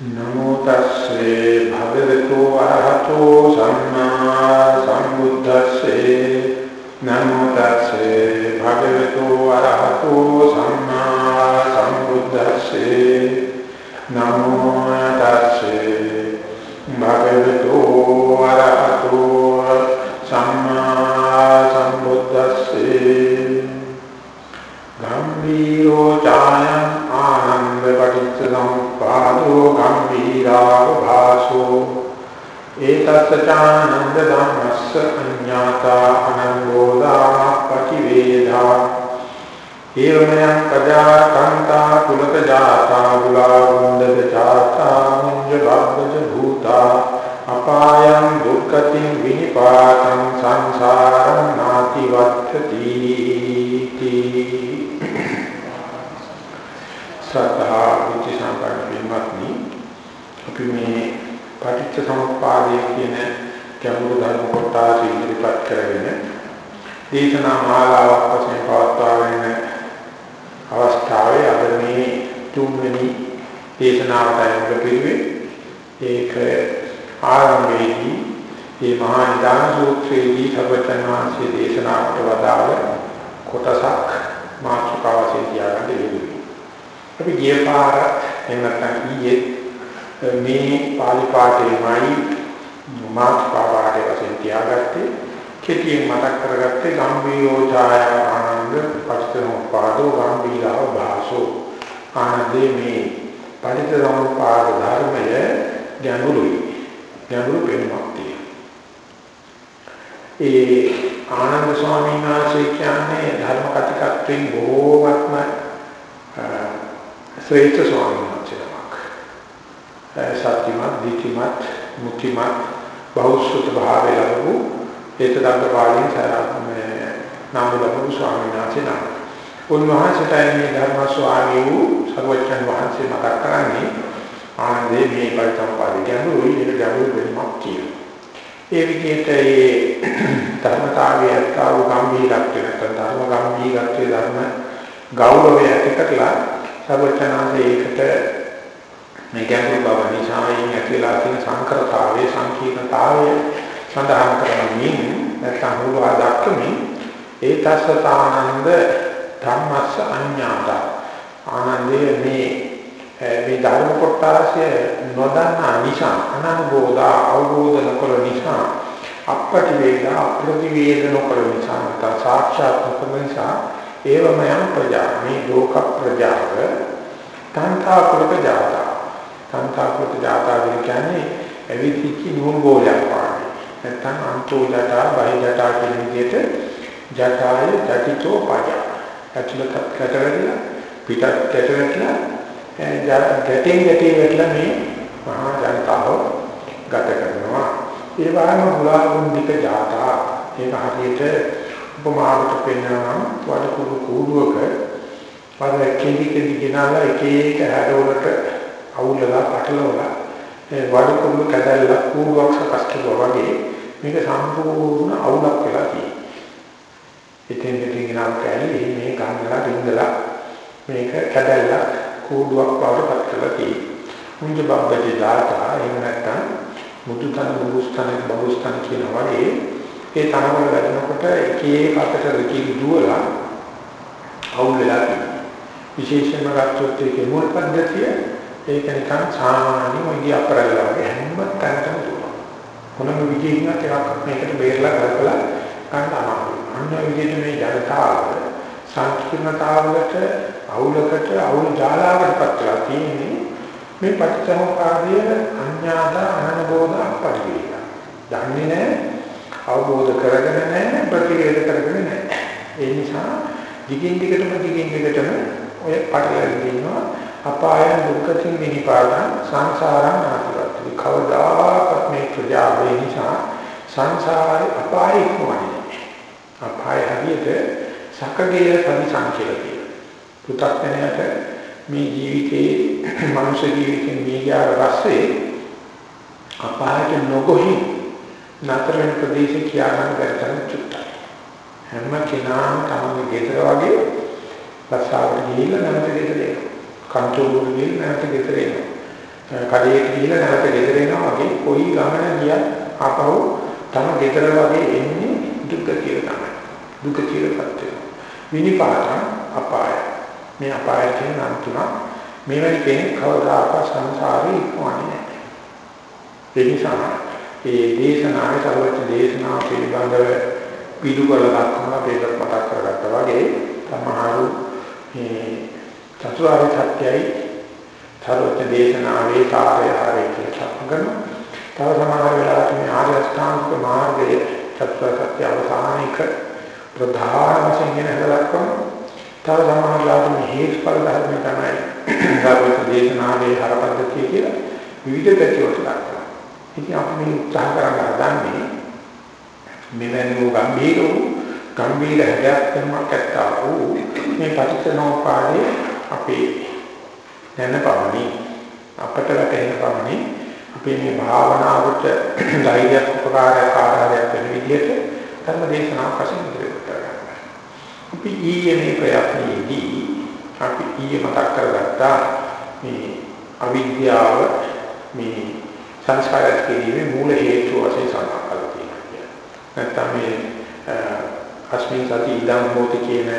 නමෝ තස්සේ භගවතු වරහතෝ සම්මා සම්බුද්දස්සේ. නමෝ තස්සේ භගවතු වරහතෝ සම්මා සම්බුද්දස්සේ. නමෝ තස්සේ භගවතු වරහතෝ සම්මා සම්බුද්දස්සේ. ගම්බීරෝ ඡායං ආනන්ද පටිච්ච සමුප්පාදෝ ගම්බීරාව භාසෝ। ඒතස්ස චානන්ද ධම්මස්ස අඤ්ඤාතා අනංගෝදා පටිවේදා ඒවමයන් පජා කාන්තා කුලක ජාතා බුලාවුන්දද ජාතා මුඤ්ජ බබ්බජ භූතා। අපායං දුක්ඛතින් විනිපාතං සංසාරං නාති වත්තති ශ්‍රද්ධා විච සම්පන්න පින්වත්නි අපි මේ පටිච්ච සමුප්පාදය කියන ගැඹුරු ධර්ම කොටස ඉදිරිපත් කරගෙන දේශනා මාලාවක් වශයෙන් පවත්වාගෙන අවස්ථාවේ අද මේ තුන්වෙනි දේශනාවට මුල පිළිවෙ ඒක ආරම්භයේදී මේ මහා නිදාන සූත්‍රයේදී සර්වචන් වහන්සේ දේශනා කොට වදාළ කොටසක් මාතෘකාවසේ තියාගන්න ලැබුණා. අපි ගිය පාර එහෙම නැත්නම් ඊයේ මේ පාලි පාඨයේමයි මාතෘකා පාඨය වශයෙන් තියාගත්තේ. කෙටියෙන් මතක් කරගත්තේ ගම්බීරෝ ඡාය ආනන්ද පටිච්චසමුප්පාදෝ ගම්බීරව භාසෝ. ආනන්දේ මේ පටිච්චසමුප්පාද ධර්මය ගැඹුරුයි. ගැඹුරු පෙනුමක් ඒ ආනන්ද ස්වාමීන් වහන්සේ කියන්නේ ධර්ම කතිකත්වයෙන් බොහෝමත්ම ශ්‍රේෂ්ඨ ස්වාමීන් වහන්සේලමක්. සත්‍යමත්, දීතිමත්, මුක්තිමත්, බෞද්ධ භාවය ලැබු ඒතදඟ පාළින් සරාමේ නාම ලැබු ස්වාමීන් වහන්සේ නම. උන්වහන්සේට මේ ධර්ම ස්වාමී වූ සර්වඥන් වහන්සේ මතක් කරන්නේ ආනන්දේ මේ පරිසම්පාදේ ගැඹුරුයි ඒක ගැඹුරු වෙනමක් කියනවා. ඒ විදිහට ඒ ධර්මතාවයේ අත්කාව ගම්භීරත්වය නැත්නම් ධර්ම ගම්භීරත්වය ධර්ම ගෞරවය ඇති කරලා සර්වචනාසේ ඒකට මේ ගැඹුරු බව නිසායින් ඇතිලා තියෙන සංකරතාවයේ සංකීර්ණතාවය සඳහන් කරමින් නැත්නම් හුවා දක්වමින් ඒ තස්සතානන්ද ධම්මස්ස අඤ්ඤාත ආනන්දයේ මේ මේ ධර්ම කොටාසය නොදන්නා නිසා අනනුබෝධා අවබෝධ නොකර නිසා අපටි වේදා ප්‍රතිවේද නොකර නිසා නැත්නම් සාක්ෂාත් නොකර නිසා ඒවමයන් ප්‍රජා මේ ලෝක ප්‍රජාව තන්තා කුලක ජාතා. තන්තා කුලක ජාතා කියන්නේ එවිතිච්ච නුඹ ගෝලයක් වගේ. නැත්නම් අන්තෝ ජටා බහි ජටා කියන විදිහට ජටාය ජටිතෝ පජා. ඇතුළත කැටවැටලා පිටත් කැටවැටලා ගැටෙන් ගැටේ වැටලා මේ මහා ජනතාව ගත කරනවා. ඒ වගේම මුලාගුන්දික ජාතා. ඒක හරියට උපමාවට පෙන්වනවා වඩ කුඩු කූඩුවක වල කෙලි කෙලි ගෙනාලා එක එක හැඩවලට අවුලලා පටලවලා ඒ වඩ කුඩු කැදල්ලා කූඩුවක් සකස් කරුවා වගේ මේක සම්පූර්ණ අවුලක් වෙලා තියෙනවා. ඉතින් ඉතින් ගෙනාව කැලේ මේ ගංගලා රින්දලා මේක කැදල්ලා කෝඩුවක් වඩපත් කරලා තියෙනවා. මුංජ බබ්බේ දාතා එහෙම නැත්නම් මුදුතන බුස්තන බබුස්තන කියන වගේ ඒ තරවල වැඩනකොට එක එක අතට රිකී දුවලා අවුල් වෙලා තියෙනවා. විශේෂයෙන්ම ගත්තොත් ඒකේ මුල් පද්ධතිය ඒක නිකන් සාමාන්‍ය වගේ අපරල වගේ හැම තැනකම දුවනවා. මොනම විදිහකින්වත් එකක් මේකට බේරලා කරකලා ගන්න අමාරුයි. අන්න විදිහට මේ ජනතාව සංකීර්ණතාවලට අවුලකට අවුල් ජාලාවකටපත් වෙලා තියෙන්නේ මේ පටිච්චසමුපාදය අඥාත අනබෝධ අපරිවේය. දන්නේ නැහැ අවබෝධ කරගෙන නැහැ ප්‍රතිවේද කරගෙන නැහැ. ඒ නිසා දිගින් දිගටම දිගින් දිගටම ඔය පටලැවිලි ඉන්නවා අපායන් දුක්ඛතින් විනිපාතං සංසාරං නාතිවත්. කවදාකවත් මේ ප්‍රජාවේ නිසා සංසාරේ අපායෙ කොහොමද? අපාය හරියට සකගේ පරිසං කියලා කියනවා. පු탁ඥයට මේ ජීවිතේ මනුෂ්‍ය ජීවිතේ මියාර රස්සේ අපායට නොගොහි නතර වෙන ප්‍රදේශ කියා ගන්න බැරි චුට්ටයි. හැම කෙනාම තමගේ ගෙදර වගේ රස්සාවට ගිහිල්ලා නැවත ගෙදර එනවා. කන්ට්‍රෝල් වල ගිහිල්ලා නැවත ගෙදර එනවා. කඩේට ගිහිල්ලා නැවත ගෙදර එනවා වගේ කොයි ගමන ගියත් ආපහු තම ගෙදර වගේ එන්නේ දුක කියලා තමයි. දුක කියලා පත් වෙනවා. විනිපාතං අපාය. මේ අපාය කියන නම් තුනක් මේවැනි කෙනෙක් කවදාකවත් සංසාරේ ඉක්මවන්නේ නැහැ. ඒ නිසා ඒ දේශනාවේ සර්වඥ දේශනාව පිළිබඳව පිළිගල දක්වන අපේක මතක් කරගත්තා වගේ සමහරු මේ චතුරාර්ය සත්‍යයි සර්වඥ දේශනාවේ කාර්ය හරි කියලා කරනවා. තව සමහර වෙලාවට මේ ආර්ය අෂ්ටාංග මාර්ගයේ චතුරාර්ය සත්‍ය අවසානික ප්‍රධාන වශයෙන් ගැන හදලක්වම තව සමහර වෙලාවට මේ හේතුඵල ධර්ම තමයි සර්වඥ දේශනාවේ හරපද්ධතිය කියලා විවිධ පැතිවලට දක්වනවා. ඉතින් අපි මේ උත්සාහ කරන්න හදන්නේ මෙවැනි වූ ගම්භීර වූ ගම්භීර හැඩයක් කරනක් ඇත්තා වූ මේ පටිච්චසමුප්පාදයේ අපේ දැන පවණි අපට වැටෙන පවණි අපේ මේ භාවනාවට ධෛර්යයක් උපකාරයක් ආධාරයක් වෙන විදිහට ධර්ම දේශනාවක් වශයෙන් ඉදිරියට කරගන්නවා. අපි ඊයේ මේ ප්‍රයත්නයේදී අපි ඊයේ මතක් කරගත්තා මේ අවිද්‍යාව මේ සංස්කාරات කිරීමේ මූල හේතු වශයෙන් සඳහන් කරලා තියෙනවා. නැත්නම් මේ අස්මින් සති ඉදම් හෝති කියන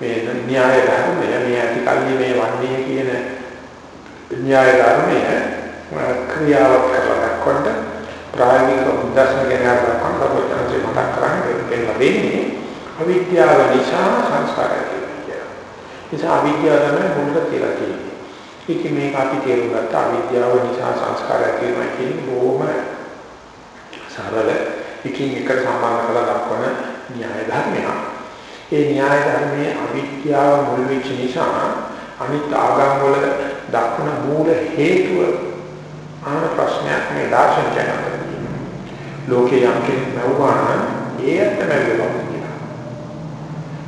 මේ න්‍යාය ධර්මය මේ අතිකල්ලි මේ වන්නේ කියන න්‍යාය ධර්මය ක්‍රියාවක් කරලා දක්වන්න ප්‍රායෝගික උදාහරණ ගැන කම්පොටන්සේ මතක් කරන්නේ කියලා වෙන්නේ අවිද්‍යාව නිසා සංස්කාරය කියලා. නිසා අවිද්‍යාව තමයි මුලට කියලා තියෙන්නේ. ඒක මේක අපි තේරුම් ගත්ත අවිද්‍යාව නිසා සංස්කාරය කියනවා කියන්නේ බොහොම සරල එකින් එක සම්බන්ධ කරලා දක්වන න්‍යාය ධර්මයක්. ඒ න්‍යාය ධර්මයේ අවිද්‍යාව මුල් වෙච්ච නිසා අනිත් ආගම් වල දක්වන මූල හේතුව ආන ප්‍රශ්නයක් මේ දාර්ශනිකයන් අතර ලෝකේ යම් කෙනෙක් නැවුවා නම් ඒ ඇත්තම වෙනවා කියනවා.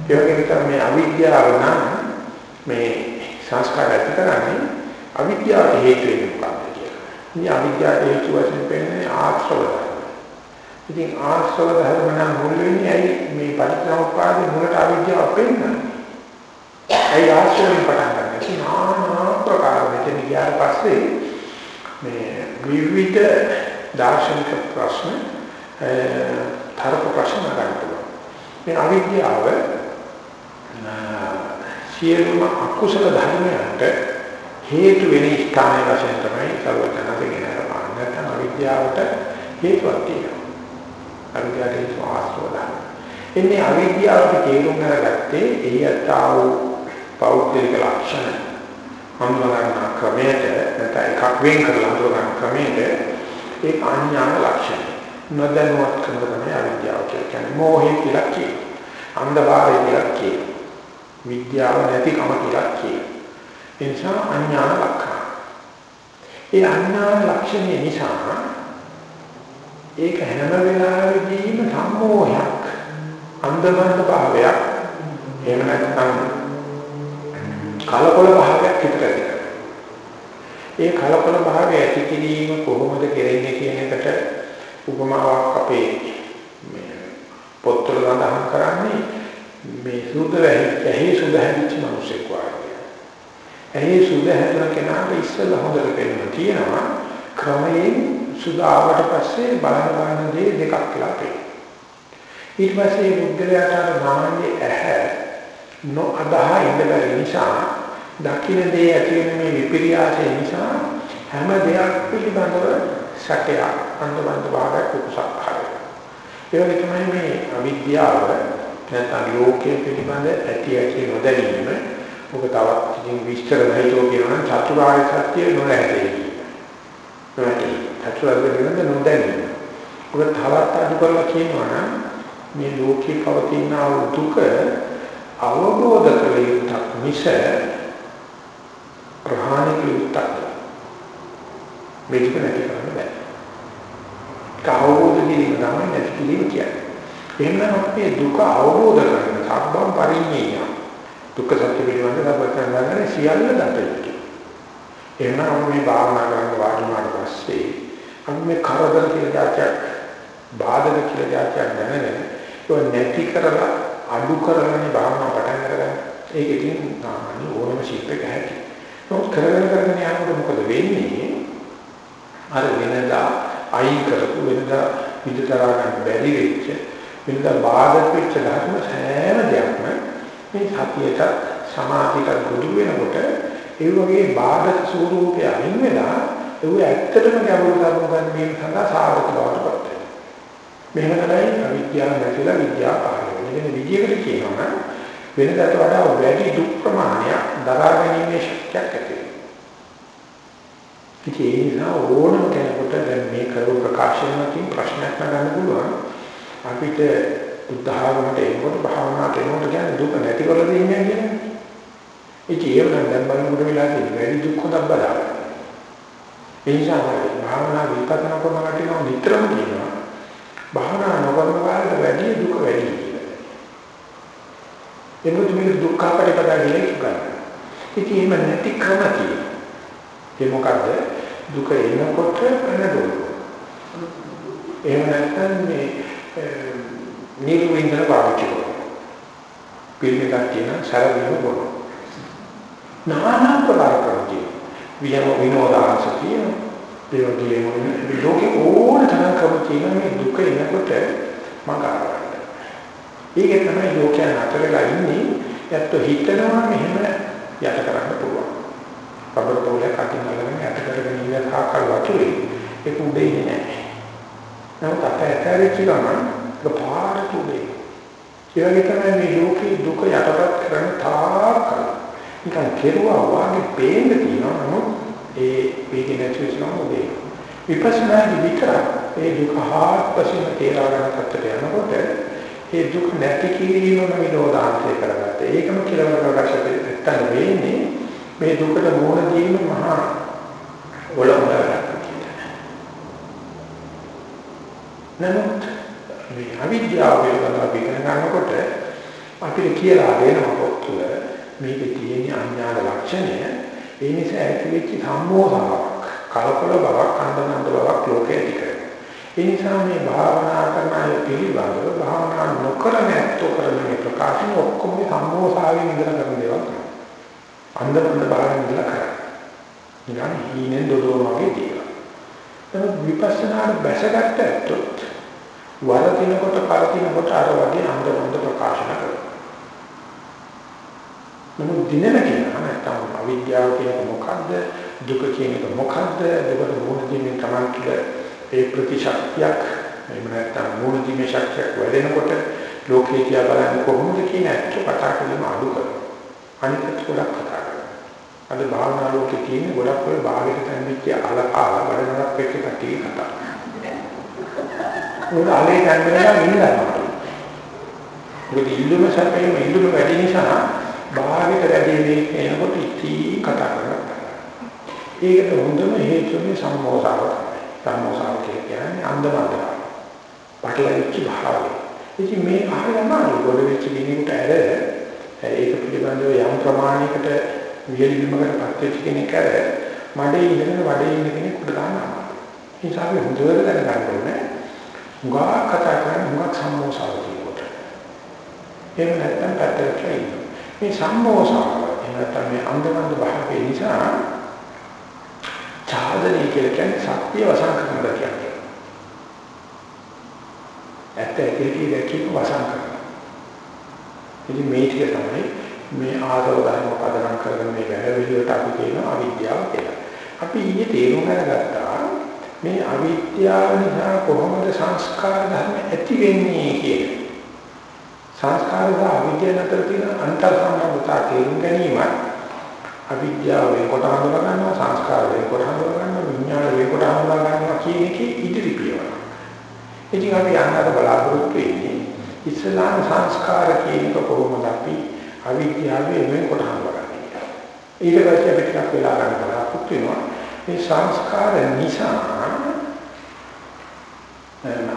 ඒ වගේම තමයි අවිද්‍යාව නම් මේ සංස්කාර ඇති කරන්නේ අවිද්‍යාවට හේතු වෙන මොකක්ද කියලා. මේ අවිද්‍යාව හේතු වශයෙන් පෙන්නේ ආශ්‍රව ධර්ම. ඉතින් ආශ්‍රව ධර්ම නම් මුල් වෙන්නේ ඇයි මේ පරිත්‍යාගපාදේ මුලට අවිද්‍යාව පෙන්නන්නේ. ඇයි ආශ්‍රවයෙන් පටන් ගන්න. ඉතින් নানা ප්‍රකාර මෙතන ගියාට පස්සේ මේ විවිධ දාර්ශනික ප්‍රශ්න තරක ප්‍රශ්න ගන්න පුළුවන්. මේ අවිද්‍යාව සියලුම අකුසල ධර්මයන්ට හේතු වෙන ස්ථානය වශයෙන් තමයි සර්වඥාගේ ගෙනරපා. නැත්නම් අවිද්‍යාවට හේතුවක් තියෙනවා. අවිද්‍යාවේ ස්වාස්වදා. එන්නේ අවිද්‍යාවට තේරුම් අරගත්තේ එයතා වූ පෞද්ගලික ලක්ෂණ හඳුනා ක්‍රමයට නැත්නම් එකක් වෙන් කරලා හඳුනා ක්‍රමයට ඒ අඥාන ලක්ෂණ. නොදැනුවත් කරන තමයි අවිද්‍යාව කියන්නේ. මෝහය කියලා කියනවා. අන්ධකාරය කියලා කියනවා. විද්‍යාව නැතිකම කියලා කියනවා. ඒ නිසා අඥාන ලක්ෂණ. ඒ අඥාන ලක්ෂණය නිසා ඒක හැම වෙලාවෙදීම සම්මෝහයක් අන්ධබන්ධ භාවයක් එහෙම නැත්නම් කලකොල භාවයක් පිටකරයි. ඒ කලකොල භාවය ඇති කිරීම කොහොමද කෙරෙන්නේ කියන එකට උපමාවක් අපේ මේ පොත්වල සඳහන් කරන්නේ මේ සුද්ධ වෙහි ඇහි සුද්ධ හැදිච්ච මිනිසෙක් වගේ. ඇහි සුද්ධ හැදෙන කෙනාට ඉස්සෙල්ලා හොඳට පේනවා තියෙනවා ක්‍රමයෙන් සුද්ධ ආවට පස්සේ බලන බලන දේ දෙකක් කියලා පේනවා. ඊට පස්සේ බුද්ධයාට සාමාන්‍ය ඇහැ නොඅදහ ඉඳ බැරි නිසා දකින්න දේ ඇති වෙන මේ විපිරියාසය නිසා හැම දෙයක් පිළිබඳව සැකයක් අන්දමන්ද භාවයක් උපසක් කරනවා. ඒ වගේ තමයි මේ අවිද්‍යාව නැත්නම් ලෝකයේ පිළිබඳ ඇති ඇති නොදැනීම ඔබ තවත් ඉතින් විස්තර නැහිතෝ කියනවා චතුරාර්ය සත්‍ය නොලැහැදේ. නොලැහැදේ. චතුරාර්ය පිළිබඳ නොදැනීම. ඔබ තවත් අඩු කරලා කියනවා නම් මේ ලෝකේ පවතින දුක අවබෝධ කළ යුතුක් මිස ප්‍රහාණය කළ යුතුක් මේක නැති කරන්න බෑ. අවබෝධ කිරීම තමයි නැති කිරීම කියන්නේ. එහෙනම් අපි දුක අවබෝධ කරගන්න සබ්බම් පරිඤ්ඤය. දුක්ඛ සත්‍ය පිළිබඳව අපතන ගන්න සියල්ල දතයි. එහෙනම් අපි මේ භාවනා කරන වාඩි වුණාට පස්සේ අපි මේ කරදර කියලා જાතියක් බාධක කියලා જાතියක් දැනගෙන ඒක නැති කරලා අඩු කරලානේ භාවනා පටන් අරගන්න. ඒක ඉතින් සාමාන්‍ය ඕනම ශිල්පයක හැටි. නමුත් කරගෙන කරගෙන යනකොට මොකද වෙන්නේ? අර වෙනදා අයින් කරපු වෙනදා විදතරා ගන්න බැරි වෙච්ච වෙනදා බාධක වෙච්ච ධර්ම සෑම දෙයක්ම මේ සතියට සමාධියට ගොඩු වෙනකොට ඒ වගේ බාධක ස්වරූපය අයින් වෙලා ඒ ඇත්තටම ගැඹුරු ධර්ම ගන්න සඳහා සාධක බවට පත් වෙනවා. මෙහෙම තමයි අවිද්‍යාව නැතිලා විද්‍යාව පහළ වෙන්නේ. වෙන විදියකට කියනවා වෙනදාට වඩා වැඩි දුක් ප්‍රමාණයක් දරා ගැනීමේ ශක්තියක් ඇති වෙනවා. ඉතින් ඒ නිසා ඕනම කෙනෙකුට දැන් මේ කරු ප්‍රකාශනකින් ප්‍රශ්නයක් නගන්න පුළුවන්. අපිට උදාහරණයක් එනකොට භාවනාවට එනකොට කියන්නේ දුක නැති කරලා දෙන්නේ කියන්නේ. ඉතින් ඒක නම් දැන් බලනකොට වෙලා තියෙන වැඩි දුක් හොදක් බලාගන්න. ඒ නිසා භාවනා විපස්සනා කරන කටිනව නිතරම කියනවා. භාවනා නොකරන කාලේ වැඩි දුක වැඩි කියලා. එමුත් මේ දුක්ඛ පරිපදා කියලා ගන්න. ඉතින් එහෙම නැති ක්‍රම තියෙනවා. ඒ මොකද්ද? දුක එනකොට කනදොල. එහෙම නැත්නම් මේ නිර්වින්දන පාවිච්චි කරනවා. පිළිගත් කියන සරලම බොනවා. නානා ප්‍රකාර කරනවා. වියම විනෝදාංශ කියන ඒ වගේම ලෝකේ ඕන තරම් කම තියෙන මේ දුක එනකොට මඟ ආරවන්න. ඒක තමයි ලෝකයන් අතර වෙලා ඉන්නේ. යැත්තු හිතනවා මෙහෙම යට කරන්න පුළුවන්. කබර පොලේ කටින් අල්ලගෙන යට කරගෙන ඉන්න කාකල් වතුරේ ඒක උඩේ නෑ. නමුත් අපේ ඇතරිච්ච ගමන් ඒක පාරට උඩේ. ඒ වගේ තමයි මේ ලෝකේ දුක යටපත් කරන තාක් නිකන් කෙරුවා වාගේ පේන්න තියෙනවා නමුත් ඒ වේග නැති වෙනවා උදේ. විපස්සනා විතර ඒ දුක හාත්පසින් තේරා ගන්න තත්ත්වයට යනකොට ඒ දුක නැති කිරීමම විනෝදාන්තය කරගත්තා. ඒකම කියලා ප්‍රකාශ දෙන්න වෙන්නේ මේ දුකට මෝන දීම මහා ඔලොමලක් නමුත් මේ අවිද්‍යාව පිළිබඳව ඉගෙන ගන්නකොට අපිට කියලා දෙනවා පොත්තුල මේකේ තියෙන අඥාන ලක්ෂණය ඒ නිසා ඇතිවෙච්ච සම්මෝහාවක් කලකොල බවක් අන්දනන්ද බවක් ලෝකයේ ඇති කරනවා. ඒ නිසා මේ භාවනා කරන අය පිළිබඳව භාවනා නොකරන ඇත්තෝ කරන මේ ප්‍රකාශන ඔක්කොම සම්මෝහාවෙන් ඉඳලා කරන දේවල් තමයි. අන්දනන්ද බවෙන් ඉඳලා කරන්නේ. නිකන් හීනෙන් දොඩෝමගේ දේවල්. නමුත් විපස්සනාට බැසගත්ත ඇත්තොත් වරදිනකොට පරදිනකොට අර වගේ අන්දනන්ද ප්‍රකාශන කරනවා. නමුත් දිනන කෙනා නැත්තම් අවිද්‍යාව කියන මොකද්ද? දුක කියන එක මොකද්ද? දුකට මුහුණ දීමෙන් තමයි කිල ඒ ප්‍රතිශක්තියක් එහෙම නැත්තම් මුහුණ දීමේ ශක්තියක් වැඩෙනකොට ලෝකේ තියා බලන්න කොහොමද කියන එක කතා කරන අඩු කරනවා. අනිත් ගොඩක් කතා කරනවා. අද භාවනා ලෝකේ තියෙන ගොඩක් ඔය භාගයට තැන්විච්ච අලකාල වැඩනක් එක්ක කටි කතා උන අලේ තැන්වෙලා ඉන්නවා. මොකද ඉල්ලුම සැපේම ඉල්ලුම වැඩි නිසා භාගයට වැඩි මේ එනකොට ඉති කතා කරනවා. ඒකට හොඳම හේතුව සම්මෝසාව තමයි. සම්මෝසාව කියන්නේ අන්දමන්ද. පටලවිච්ච භාවය. ඉතින් මේ ආරම්භය ගොඩ වෙච්ච කෙනෙකුට ඇර ඒක පිළිබඳව යම් ප්‍රමාණයකට වියලිමකට පත් වෙච්ච කෙනෙක් ඇර මඩේ ඉඳගෙන වඩේ ඉන්න කෙනෙකුට දානවා. ඒ නිසා අපි හොඳට දැනගන්න ඕනේ. උගා කතා කරන උගා සම්මෝසාව කියනකොට. එහෙම නැත්නම් පැත්තකට ඉන්න. මේ සම්මෝසාව එනතම මේ අන්දමන්ද භාවයේ නිසා ඡාදනය කියලා කියන්නේ සත්‍ය වසන් කරන දෙයක්. ඇත්ත ඇති දැකීම වසන් කරනවා. ඉතින් මේ ටික තමයි මේ ආදව ධර්ම පදනම් කරගෙන මේ වැඩ පිළිවෙලට අපි කියන අවිද්‍යාව කියලා. අපි ඊයේ තේරුම් ගත්තා මේ අවිද්‍යාව නිසා කොහොමද සංස්කාර ධර්ම ඇති වෙන්නේ කියලා. සංස්කාර සහ අවිද්‍යාව අතර තියෙන අන්තර් සම්බන්ධතා තේරුම් ගැනීමත් අවිද්‍යාව වෙනකොට හඳුනා ගන්නවා සංස්කාර වෙනකොට හඳුනා ගන්නවා විඥාන වෙනකොට හඳුනා ගන්නවා කියන එකේ ඉදිරි පියවර. ඉතින් අපි යන්නට බලාපොරොත්තු වෙන්නේ ඉස්ලාම් සංස්කාර කියන එක කොහොමද අපි අවිද්‍යාවේ වෙනකොට හඳුනාගන්නේ. ඊට පස්සේ අපි ටිකක් වෙලා ගන්න බලාපොරොත්තු වෙනවා මේ සංස්කාර නිසා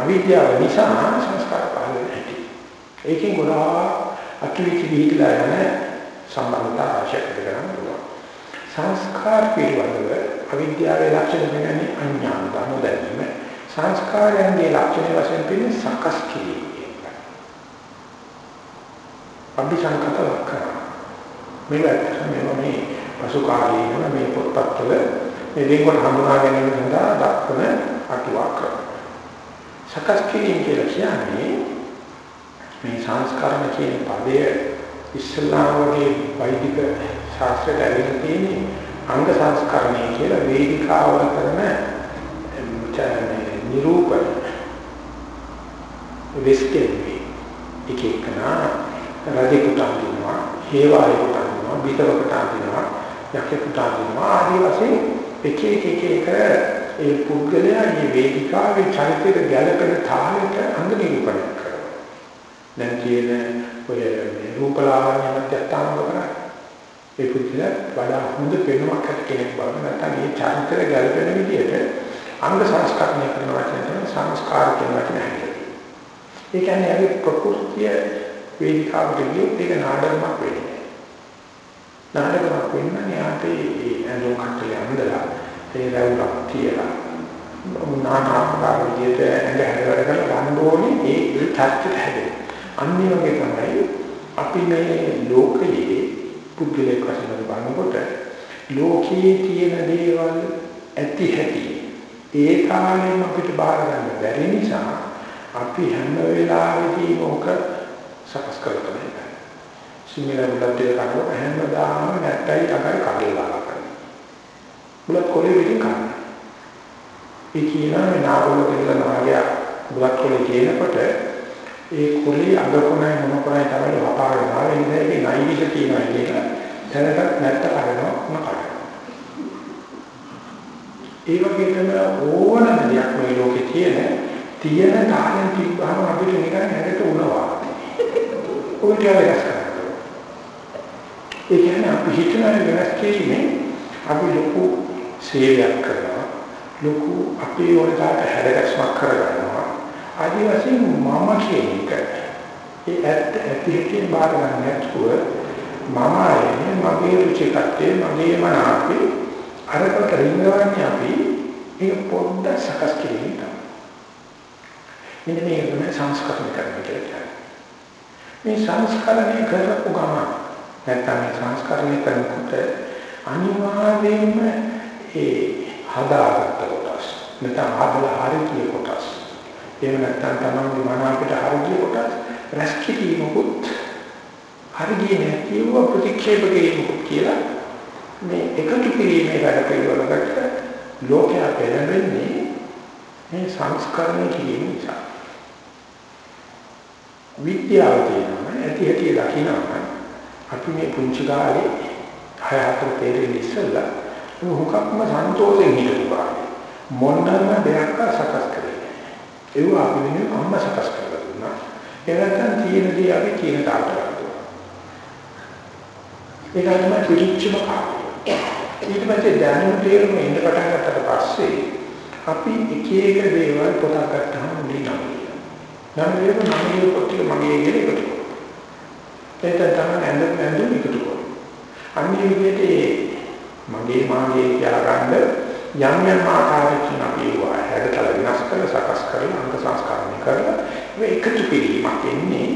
අවිද්‍යාව නිසා සංස්කාර පහළ වෙන්නේ. ඒකෙන් ගොඩාක් අකිවිච විහිදලා යන සම්බන්ධතා ආශයක් කරගන්න පුළුවන්. සංස්කාර පිළිබඳව අවිද්‍යාවේ ලක්ෂණ වෙනන්නේ අඥානත නොදැනීම. සංස්කාරයන්ගේ ලක්ෂණ වශයෙන් පිළින සකස් කිරීම. අභිසංකත ලක්ෂණ. මේවත් මේ මේ පසු කාලීනව මේ පොත්පත්වල මේ වෙනකොට හඳුනා ගැනීම සඳහා දක්වන අටුවක් කරනවා. සකස් කිරීම කියලා කියන්නේ මේ සංස්කරණ කියන පදය ඉස්ලාම වගේ වෛදික ශාස්ත්‍රයට ඇවිල්ලා තියෙන්නේ අංග සංස්කරණය කියලා වේදිකාවල කරන නිරූපණ විස්කෙන්නේ එක එකනා රජෙකුට අඳිනවා හේවායෙකුට අඳිනවා බිතවකට අඳිනවා යකෙකුට අඳිනවා ආදී වශයෙන් එක එක එක එක ඒ පුද්ගලයා මේ වේදිකාවේ චරිතයට ගැළපෙන තාලෙට අංග නිරූපණය කරනවා. දැන් කියන ඔය රූපලාවන්‍ය මැදත්තාම කරන්නේ ඒ පුද්ගලයා වඩා හොඳ පෙනුමක් ඇති කෙනෙක් බව නැත්නම් මේ චරිතයට ගැළපෙන විදිහට අංග සංස්කරණය කරනවා කියන සංස්කාර කියන වචනේ ඒ කියන්නේ අපි ප්‍රകൃතිය වේදිකාවට ගියොත් ඒක නාඩගමක් වෙන්නේ. නාඩගමක් වෙන්නේ යාට ඒ ඇඳුම් කට්ටලේ අඳලා ඒ රැවුලක් තියලා නානා ආකාර විදිහට ඇඟ හැදවල කරලා ගන්න ඕනේ ඒ ඒ තත්ත්වයට හැදෙන්න. අනිත් වගේ තමයි අපි මේ ලෝකයේ පුද්ගලික වශයෙන් බලනකොට ලෝකයේ තියෙන දේවල් ඇති හැටි ඒ කාලෙම අපිට බාර ගන්න බැරි නිසා අපි හැම වෙලාවෙදීම ඕක සකස් කරලා තමයි සිංහල බුලත් එක කරනකොට හැමදාම නැත්තයි අකල් කඩලා කරනවා. බුලත් කොලේ විදිහ කරනවා. ඒ කියනවා මේ නාගල කියලා නාගයා බුලත් කොලේ කියනකොට ඒ කොලේ අග කොනයි මොන කොනයි තමයි වපාගෙන ආවේ ඉතින් ඒකේ නයිවිද කියනවා කියලා දැනටත් නැත්ත කරනවා මොන කරනවා. ඒ වගේ තමයි ඕනම දෙයක් මේ ලෝකේ තියෙන තියෙන තාලෙන් තිබ්බහම අපිට නිකන් හැදට උනවා. ඔය ටික වෙනස් කරනවා. ඒ කියන්නේ අපි හිතන වෙනස් කිරීමෙන් අපි ලොකු සේවයක් කරනවා. ලොකු අපේ වලට හැදගස්මක් කරගන්නවා. ආදි වශයෙන් මම කියන එක ඒ ඇත්ත ඇති හැටි බාර ගන්න නැතුව මම ආයේ මගේ රුචිකත්වයේ මගේ මනාපේ අරකට රිංගවන්නේ අපි ඒක පොඩ්ඩක් සකස් කිරීම තමයි. මෙන්න මේක තමයි සංස්කරණය කරනවා කියලා කියන්නේ. මේ සංස්කරණය කරපු ගමන් නැත්නම් මේ සංස්කරණය කරනකොට අනිවාර්යයෙන්ම ඒ හදාගත්ත කොටස් නැත්නම් හදලා හරිය කොටස් එහෙම නැත්නම් තමන්ගේ මන අපිට හරිය කොටස් රැස්කිරීමකුත් හරිය නැතිව ප්‍රතික්ෂේප කිරීමකුත් කියලා මේ එකතු කිරීමේ වැඩ පිළිවෙලකට ලෝකයා පෙළඹෙන්නේ මේ සංස්කරණය කිරීම නිසා. විද්‍යාව තියෙනවා ඇති හැටි දකිනවා අපි මේ පුංචි කාලේ හය හතර තේරෙන්න ඉස්සෙල්ලා හුඟක්ම සන්තෝෂයෙන් හිටපු කාලේ. මොනම දෙයක් සකස් කරේ. ඒව අපි වෙනුවෙන් අම්මා සකස් කරලා දුන්නා ඒ නැත්තම් තියෙන දේ අපි කියන තාලට ගන්නවා. ඒක තමයි පිළිච්චම කාලේ ඊට පස්සේ දැනුම් තේරුම ඉන්න පටන් ගත්තට පස්සේ අපි එක එක දේවල් පොතක් ගත්තාම මුලින්ම නම් මේක මගේ පොත් ටික මගේ ඉගෙන එකතු කරනවා. ඒක තමයි ඇඳ ඇඳුම් එකතු කරනවා. අන්නේ විදිහට මගේ මාගේ කියලා ගන්න යම් යම් ආකාරයකින් අපි ඒවා හැඩතල වෙනස් කරලා සකස් කරලා අංග සංස්කරණය කරලා මේ එකතු කිරීමක් එන්නේ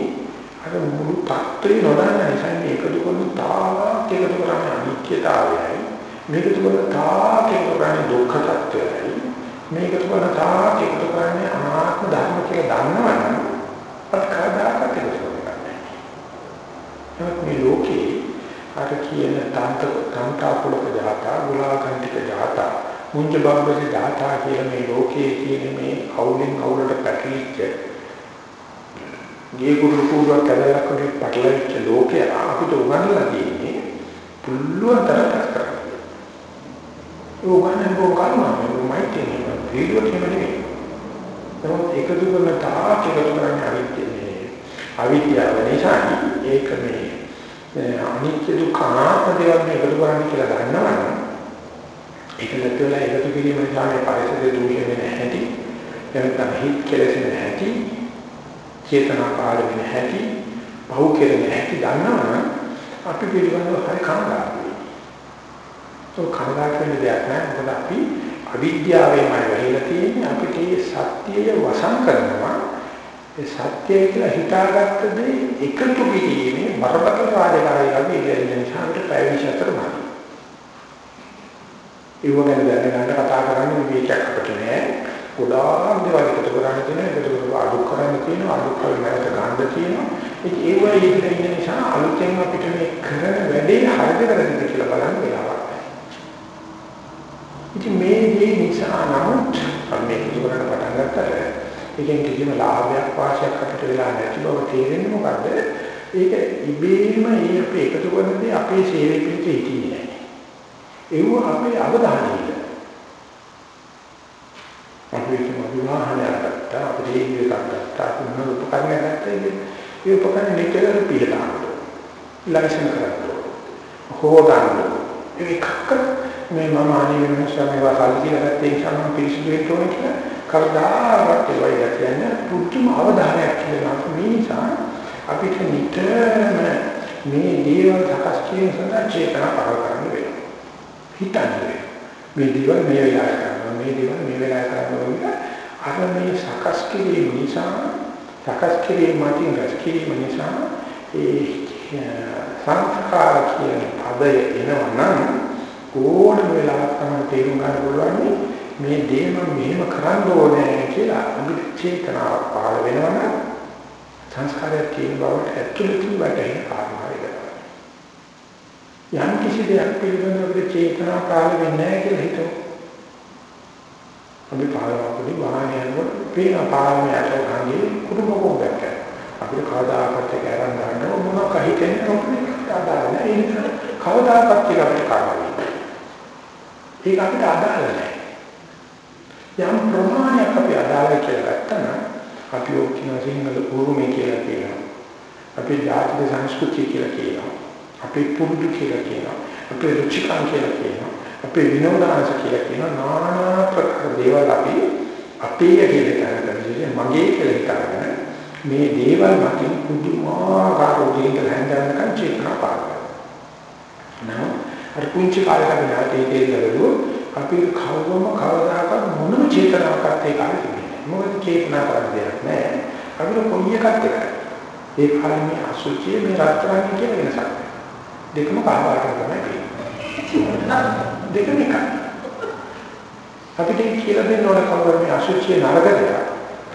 අර මුළු තත්ත්වේ නොදන්න නිසා මේ එකතු කරන තාක් එකතු කරන්නේ අනිත්‍යතාවයයි මේකතු කරන තාක් එකතු කරන්නේ දුක්ඛ තත්ත්වයයි මේකට කරන තාක් එකතු කරන්නේ අනාත්ම ධර්ම කියලා දන්නවනම් අපට කවදාකවත් ඒක කරන්නේ නැහැ. මේ ලෝකේ අර කියන තාන්ත තාන්තාපුලක ජාතා, ගුලාකන්තික ජාතා, මුංජ බබ්බසි ජාතා කියන මේ ලෝකයේ කියන මේ අවුලෙන් අවුලට පැටලිච්ච ගේ කුරු කුරුවක් කඩලා කොටි පැටලිච්ච ලෝකය අපිට උගන්වලා තියෙන්නේ පුළුවන් තරම් කරන්න. ඒ උගන්වන බෝ කරනවා මේ මයිටේ වීඩියෝ එහෙම නෙමෙයි. නමුත් එකතු කරන තාක් එකතු කරන්නේ අවිද්‍යාවනේ. අවිද්‍යාව නිසා ඒක මේ අනිත්‍ය දුක්ඛ අනාත්ම දේවල් මේ එකතු කරන්නේ කියලා දන්නවනම් ඒක නැතිවලා එකතු කිරීම නිසා මේ පරිසරයේ දූෂණය වෙන හැටි එතන හිත් කෙලෙසෙන හැටි චේතනා පාල වෙන හැටි පහු කෙරෙන හැටි දන්නවනම් අපි පිළිබඳව හරි කනගාටුයි. ඒක කනගාටු වෙන දෙයක් නෑ. මොකද අපි අවිද්‍යාවෙන්මයි වෙහිලා තියෙන්නේ. අපිට මේ සත්‍යය වසන් කරනවා. ඒ සත්‍යය කියලා හිතාගත්ත දේ එකතු කිරීමේ බරපතල රාජකාරියක් අපි ඉගෙන නිසා අපිට පැය 24 මායි ඒව ගැන දැනගන්න කතා කරන්න විවේකයක් අපිට නෑ. ගොඩාක් දේවල් එකතු කරන්න තියෙනවා. ඒකට ගොඩක් අඩු කරන්න තියෙනවා. අඩු කරලා නැවත ගන්න තියෙනවා. ඒක ඒ වගේ ඉන්න නිසා අලුතෙන් අපිට මේ කරන වැඩේ හරිද වැරදිද කියලා බලන්න වෙලාවක් ඉතින් මේ දේ නිසා නමුත් අපි මේක කරන්න පටන් ගත්තට ඒකෙන් කිසිම ලාභයක් වාසියක් අපිට වෙලා නැති බව තේරෙන්නේ මොකද්ද? ඒක ඉබේම ඒ අපි එකතු කරනදී අපේ ශරීරෙ පිට හිටියේ නැහැ. ඒව අපේ අවධානය අපි විවාහනයක් ගත්තා, අපේ ජීවිතයක් ගත්තා, අපි මොන උපකරණයක් ගත්තා ඒ උපකරණ නිතර පිළිගන්න ලක්ෂණ කරනවා. හොදන්න. ඒකක් මේ මම අනිත් වෙනසම ඒවා කල් කියලා ගත්තේ සම්ම පිළිසිදු වෙන්න ඕනේ කියලා කවදාවත් ඒ වගේ කියන්නේ පුදුම අවධානයක් කියලා මේ නිසා අපිට නිතරම මේ දේවල් සකස් කිරීම සඳහා චේතනා පහළ කරන්න වෙනවා. හිතන්නේ මේ දේවල් මේ වෙලාවට කරනවා මේ දේවල් මේ වෙලාවට කරනවා අර මේ සකස් කිරීම නිසා සකස් කිරීම මතින් රැස් කිරීම නිසා ඒ සංස්කාර කියන පදය එනවනම් ඕනම වෙලාවක තමයි තේරුම් ගන්න පුළුවන් මේ දේ මම මෙහෙම කරන්න ඕනේ කියලා අපිට චේතනාවක් පහළ වෙනවනම් සංස්කාරයක් කියන බවට ඇතුළතින් වැටෙන කාරණාවක්. යම් කිසි දෙයක් පිළිබඳව අපිට චේතනා පහළ වෙන්නේ නැහැ කියලා හිතමු. අපි පාරවකදී වාහනේ යනකොට පේන පාරමේ අතෝගන්නේ කුඩු මොකක්ද අපිට කවදාකවත් ඒක අරන් ගන්න මොනවක හිතෙන්නේ මොකද අදාළ නැහැ. ඒ නිසා කවදාකවත් ඒක අපිට කරන්නේ ඒක අපිට අදාළ නැහැ. යම් ප්‍රමාණයක් අපි අදාළයි කියලා ගත්තම අපි ඔක්කින සිංහල උරුමේ කියලා කියනවා. අපේ ජාතික සංස්කෘතිය කියලා කියනවා. අපේ පුරුදු කියලා කියනවා අපේ රුචිකම් කියලා කියනවා අපේ විනෝදාංශ කියලා කියන নানা ප්‍රකාර දේවල් අපි අපේ කියලා කරගෙන මගේ කියලා හිතගෙන මේ දේවල් මතින් පුදුමාකාර උදේට හැන්දනකන් චේතනා පානවා. නෝ අර පුංචි කාලේ අපි නැතේ තේරෙලු අපි කවවම කවදාකවත් මොනම චේතනාවක්වත් ඒ කාලේ තිබෙන්නේ නැහැ. මොකද චේතනා කරන්න දෙයක් නැහැ. අපිට කොයි එකක්ද කරන්නේ. ඒ කාලේ අසුචියේ මේ රත්තරන් කියන වෙනසක්. දෙකම කාපාට තමයි තියෙන්නේ. දෙකම එකයි. අපිට කියලා දෙන්න ඕන කවුරු මේ අසුචිය නරක දෙයක්.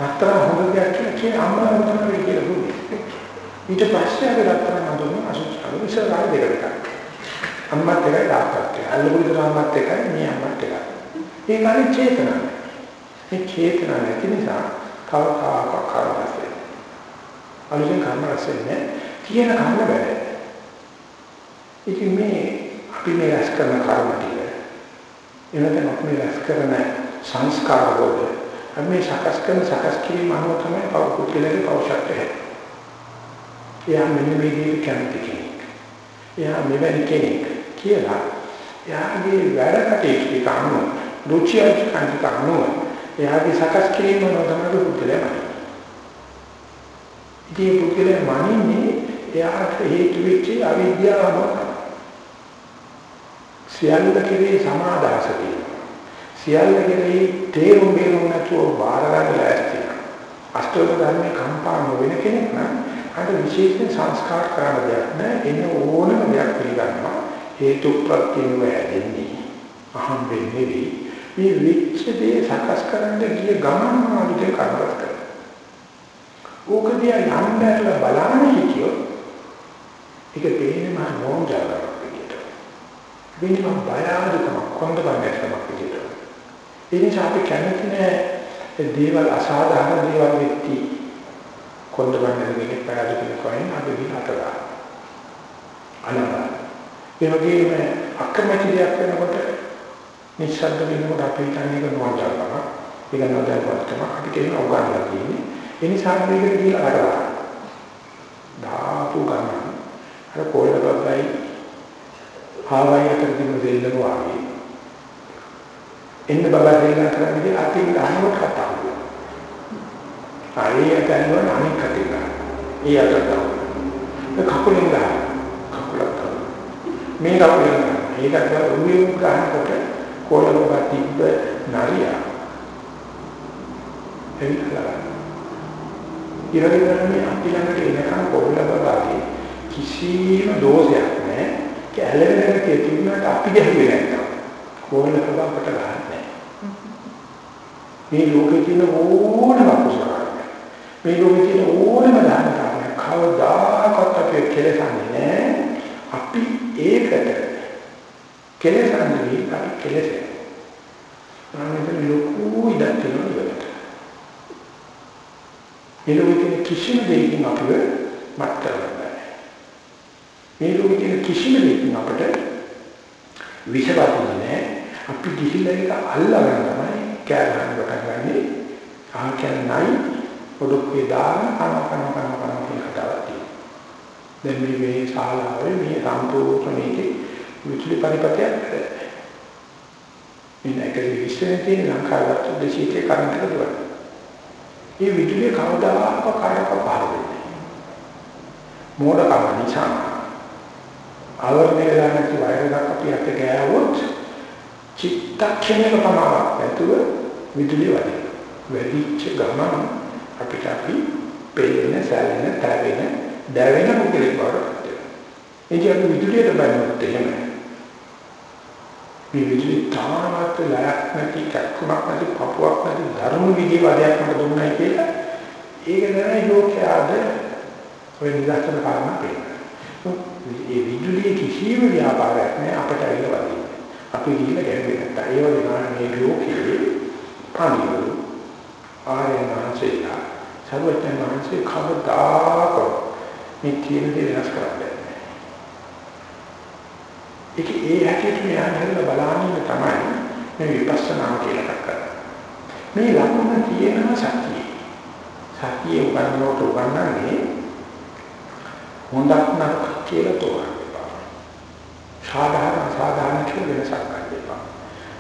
රත්තරන් හොඳ දෙයක් කියලා කියන අම්මා තමයි කියලා දුන්නේ. ඊට පස්සේ අපි රත්තරන් හඳුන්වන අසුචිය ඉස්සරහා දෙක දෙකක්. අම්මත් එකයි තාත්තත් එකයි. අල්ලපු අම්මත් එකයි මේ අම්මත් එකයි. ඒ කාලේ චේතනාව. මේ චේතනාව නැති නිසා කවදාකවත් කරදරයක් වෙන්නේ. අලුතෙන් කර්ම රැස් වෙන්නේ තියෙන කර්ම බෑ. ඉතින් මේ අපි මේ රැස් කරන කර්ම ටික එනතන අපි රැස් කරන සංස්කාර වල අපි සකස් කරන සකස් කිරීම අනුව තමයි පෞද්ගලික පෞෂත්වය. එයා මෙන්න මේ දේ කැමති කෙනෙක්. එයා මෙවැනි කෙනෙක් කියලා එයාගේ වැඩ කටයුතු කනුව රුචි අරුචිකන් කනුව එයාගේ සකස් කිරීම අනුව තමයි පුද්ගලයා ඉතින් පුද්ගලයා මනින්නේ එයාට හේතු වෙච්ච අවිද්‍යාව සියල්ල කෙරේ සමාදාස තියෙනවා. සියල්ල කෙරේ තේරුම් බේරුම් නැතුව බාර ගන්න ලෑස්ති අෂ්ටෝක ධර්මයේ කම්පා නොවන කෙනෙක් නම් අර විශේෂ සංස්කාර කරන දෙයක් නෑ. එන ඕනම දෙයක් පිළිගන්නවා. හේතු ප්‍රත්‍යයෙන් වැදෙන්නේ අහම් වෙන්නේ මේ විච්ඡ දේ සකස් කරන්න ගිය ගමන් මාර්ගයේ කරවත් කරනවා. ඕකදී යන්නට බලන්න හිතියොත් ඒක දෙන්නේ මහා නෝන්ජාලක් වෙනම බය අඩුකමක් කොන්දපන්නේකමක් විදියට. ඒ නිසා අපි කැමති නෑ දේවල් අසාධාරණ දේවල් වෙtti කොන්දපන්නේ කෙනෙක් පැහැදිලි කෙනෙක්වයින් අපි විහතලා. අනවර. ඒ වගේම අකමැති දෙයක් වෙනකොට නිශ්ශබ්ද වෙනකොට අපි හිතන්නේ නෝන්ජල්කම. ඒක නෝන්ජල්කම අපිට ඒක උගන්වලා තියෙන්නේ. ඒ නිසා මේකට කියලා අරවා. ධාතු ගන්න. අර කොල්ලබයි ආවයි අතර තිබුණ දෙල්ලම වාගේ. එන්න බබා දෙල්ලන කරන්නේ අතින් ගන්නකොට කතා කරනවා. ආයේ යනවා අනිත් කටේ ගන්න. ඒ අතට ගන්න. ඒ කකුලෙන් ගන්න. කකුලක් ගන්න. මේ කකුලෙන් ගන්න. ඒකට උරුවේ ගන්නකොට කොළඹ තිබ්බ නරියා. එවිලා. ඊළඟට අපි ළඟට එනකන් කොළඹ බබාගේ කිසිම දෝෂයක් නැහැ. කැලෙන්නේ තිබුණාට අපි ගැහුවේ නැත්තම් බෝලක බකට ගන්නෑ. මේ ලෝකේ තියෙන ඕනම කුසලයක්. මේ ලෝකේ තියෙන ඕනම දානකාරයක් කවදාකවත් අපේ කෙලසන්නේ නෑ. අපි ඒකට කෙලසන්නේ අපි කෙලසෙන. අනේ ලොකු ඉඩක් තියෙනවා ඉවරට. මේ ලෝකේ කිසිම දෙයකින් අපිව මත් කරන්න බෑ. මේ ලෝකේ කිසිම දෙයකින් අපිට විෂවතුන නෑ. අපි ගිහිල්ලා ඒක අල්ලගෙන තමයි කෑගහන්න පටන් ගන්නෙ. ආ කියන්නේ පොඩුක්කේ දාන කන කන කන කන කියන කතාවක් තියෙනවා. දැන් මේ මේ ශාලාවේ මේ සම්පූර්ණ මේකේ විචලි පරිපතයක් මේ එකේ විශ්වයේ තියෙන ලංකාවට දෙශීතේ කරන්ට් එක දුවන. මේ විදුලිය කවදාක කායක පහළ වෙන්නේ. මෝඩකම නිසා ආවරණය වෙලා නැති වයරයක් අපි අත ගෑවොත් චිත්තක්ෂණයක පමාවක් නැතුව විදුලිය වැඩි. වැඩිච්ච ගමන් අපිට අපි පෙළෙන, සැලෙන, තැවෙන, දැවෙන මොකෙලක් බවට ඒ කියන්නේ විදුලියට බැලුවොත් එහෙම මේ විදුලිය තාමත් ලයක් නැති, කක්කමක් නැති, පපුවක් නැති ධර්ම විදිය වදයක් මට දුන්නයි කියලා ඒක තමයි ලෝකයාද ඔය නිදර්ශන කාරණා පේනවා. ඒ විදුලිය කිසිම ව්‍යාපාරයක් නෑ අපට ඇවිල්ලා වදින්න. අපි ගිහිල්ලා ගැලවෙන්නේ නැත්නම් ඒ වගේ මේ ලෝකයේ පණිවරු ආර්යනාංශයලා සර්වඥාන්සේ කවදාක මේ කියන දේ වෙනස් කරන්නේ ඒක ඒ හැටියට මේ ආහාරල බලන්නේ තමයි මේ විපස්සනා කියලා කරන්නේ. මේ ලකුණ තියෙනවා සතියේ. සතියේ උගන්වනකොට උගන්වන්නේ හොඳක් නරක කියලා තෝරන්න එපා. සාධාරණ සාධාරණ කියලා වෙනසක් ගන්න එපා.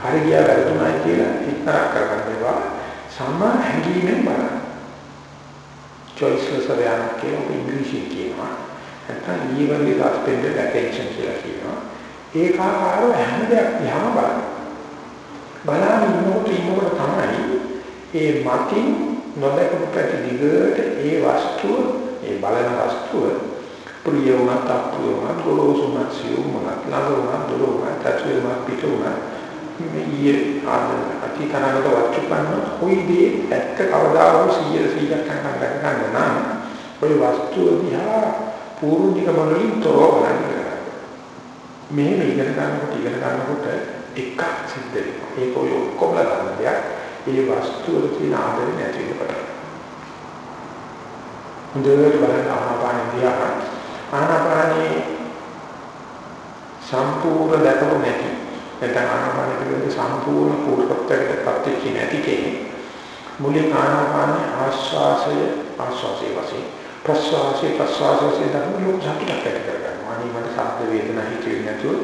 හරි ගියා වැරදුනායි කියලා ඉක්තරක් කරගන්න එපා. සම හැඟීමෙන් බලන්න. choiceless awareness කියලා ඉංග්‍රීසියෙන් කියනවා. නැත්නම් evenly suspended attention කියලා කියනවා. ඒකාකාරව හැම දෙයක් දිහා බලන්න. බලන ඉන්නකොට ඉන්නකොට තමයි ඒ මතින් නොදකපු පැති දිගට ඒ වස්තුව ඒ බලන වස්තුව ප්‍රිය වුණත් අප්‍රිය වුණත් ගොරෝසු වුණත් සියුම් වුණත් ළඟ වුණත් දුර වුණත් ඇතුළේ වුණත් පිට වුණත් මේ ඊයේ ආදන අතීතනකට වච්චුපන්න කොයි දේ ඇත්ත කවදා හෝ 100 100ක් ගන්න ගන්න නම් ওই වස්තුව දිහා පූර්ණික මොනලින් තොරව බලන්න මෙහෙම ඉගෙන ගන්නකොට ඉගෙන ගන්නකොට එකක් සිද්ධ වෙනවා. ඒක ඔය ඔක්කොම ගන්න දෙයක්. ඒ වස්තුව තියෙන ආදරේ නැති වෙනවා හොඳට බලන්න ආනාපාන දිහා ආනාපානේ සම්පූර්ණ දැකපො නැති නැත්නම් ආනාපාන පිළිබඳ සම්පූර්ණ කෝටපත්තකට පත්‍ච්ච නැති කෙනෙක් මුලින් ආනාපානේ ආශ්වාසය ආශ්වාසයේ වශයෙන් ප්‍රශ්වාසයේ ප්‍රශ්වාසයේ දක්වන ලෝක සතුටක් ඇති කරගන්නවා. අනේ මට ශබ්ද වේදනා හිතෙන්නේ නැතුව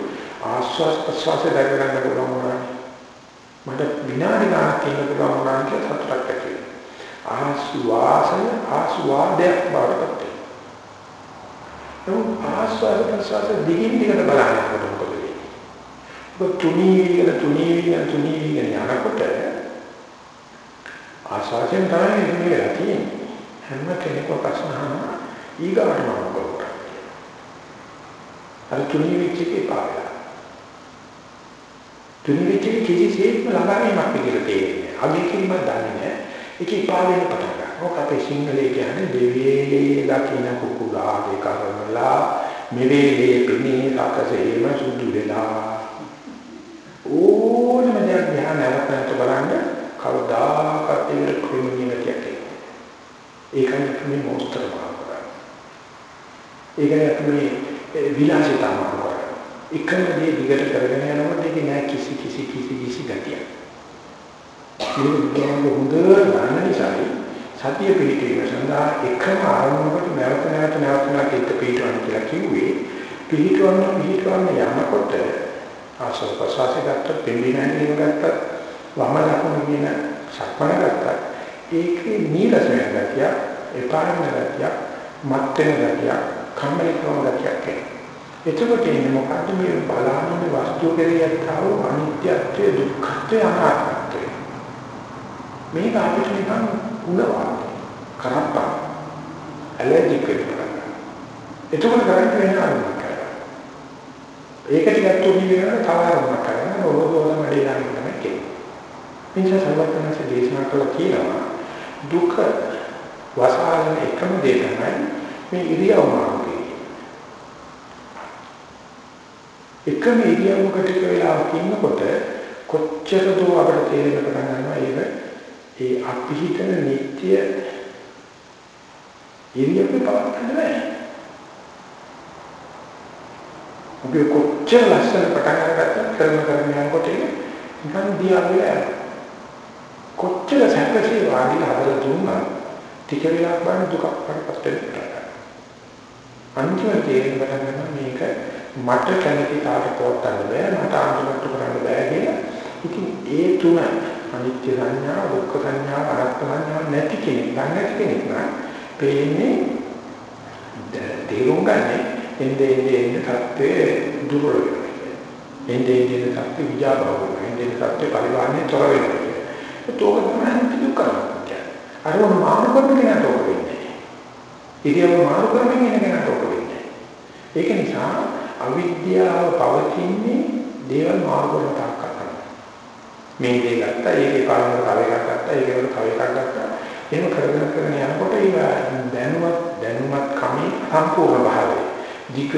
ආශ්වාස ප්‍රශ්වාසය දැක ගන්න පුළුවන් වුණා. මට විනාඩි ගානක් ඉන්න පුළුවන් වුණා කියලා සතුටක් ඇති වෙනවා. ආශ්වාසය ආස්වාදයක් බවට පත් වෙනවා. නමුත් ආස්වාද ප්‍රසවාස දිගින් දිගට බලනකොට මොකද වෙන්නේ? ඔබ තුනී විගන තුනී විගන තුනී විගන යනකොට ආස්වාදයෙන් තමයි මේ වෙලා තියෙන්නේ. හැම කෙනෙකුම ප්‍රශ්න අහනවා ඊගාට මම කොහොමද? අර තුනී විච්ච එකේ පාවලා. තුනී විච්ච එකේ කිසිසේත්ම ළඟාවීමක් විදිහට තේරෙන්නේ. අගේ කිරීමක් දන්නේ නැහැ. ඒකේ පාවෙන්න පටන් ගන්නවා. මොකක් අපේ සිංහලේ කියන්නේ දෙවියේ දකින්න කුකුලාගේ කරමලා මෙවේලේ පිණේ සකසේම සුදු වෙලා. ඕනම දෙයක් දිහා නැවතත් බලන්න කවදාකවත් ඒක ක්‍රිමිනලිටියක් ඒකයි අපි මොස්තර කරන්නේ. ඒකයි අපි විලාසිතාව කරන්නේ. එකම දේ දිගට කරගෙන යනකොට ඒක නෑ කිසි කිසි කිසි කිසි ගතියක්. මේක හොඳට ගන්න නිසායි සතිය පිළිපීම සඳහා එකම ආරම්භකට නැවත නැවත නැවත නැවත හිත පිටවන්න කියලා කිව්වේ පිටවන්න පිටවන්න යනකොට ආසව ප්‍රසවාසය ගත්ත පිළිමැනීම ගත්ත වම ලකුණු කියන සක්මන ගත්ත ඒකේ නීරසය ගතිය එපාරම ගතිය මත් වෙන ගතිය කම්මැලි කම ගතියක් එතකොට එන්නේ මොකද්ද? මේ බලාගෙන වස්තු කෙරෙහි යතාව අනිත්‍යත්වය දුක්ඛත්වය අනාත්මත්වය. මේක අපිට නිකන් උනවා කරප්පා ඇලර්ජික් වෙනවා එතකොට කරන්නේ වෙන අරමුණක් කරලා ඒක ටිකක් තුනි වෙනවා තව ආරම්භ කරනවා ඕනෝම වැඩි ගන්න තමයි කියන්නේ. නිසා සර්වඥාන්සේ දේශනා කළා කියනවා දුක වසාලන එකම දේ තමයි මේ ඉරියව් මාර්ගය. එකම ඉරියව්වකට ටික වෙලාවක් ඉන්නකොට කොච්චර දෝ අපිට තේරෙන්න පටන් ගන්නවා ඒක ඒ අපි හිතන නිත්‍ය ඉරියව්වේ පවත්න්න බෑ. අපි කොච්චර ලස්සන පටන් අරගත්තත් කරන කරන යනකොට නිකන් දියාගෙන කොච්චර සැකසී වාඩිලා හදලා දුන්නා ටික වෙලාවක් බලන දුකක් වඩපත් වෙනවා. අන්තිමට තේරෙන්න පටන් ගන්නවා මේක මට කැමති තාට පොත්තන්න බෑ මට අන්තිමට කරන්න බෑ කියලා. ඉතින් ඒ තුන අනිත්‍ය සංඥා, දුක්ඛ සංඥා, අනාත්ම සංඥා නැති කෙනෙක්, නැති කෙනෙක් නම් පේන්නේ තේරුම් ගන්න එන්නේ එන්නේ තත්ත්වයේ දුර්වල වෙනවා. එන්නේ එන්නේ තත්ත්වය විජාභව වෙනවා. එන්නේ තත්ත්වය පරිවාහනේ තොර වෙනවා. ඒක තමයි දුක කරන්නේ. අර මානව කරන්නේ නැතෝ වෙන්නේ. ඉතින් මානව කරන්නේ නැතෝ වෙන්නේ. ඒක නිසා අවිද්‍යාව පවතින්නේ දේවල් මාර්ගවලට මේ දේ ගත්තා ඒකේ පාරම තව එකක් ගත්තා ඒකේ තව එකක් ගත්තා. එහෙම කරගෙන කරගෙන යනකොට ඒක දැනුවත් දැනුවත් කමේ සම්පූර්ණ භාවය. දිගට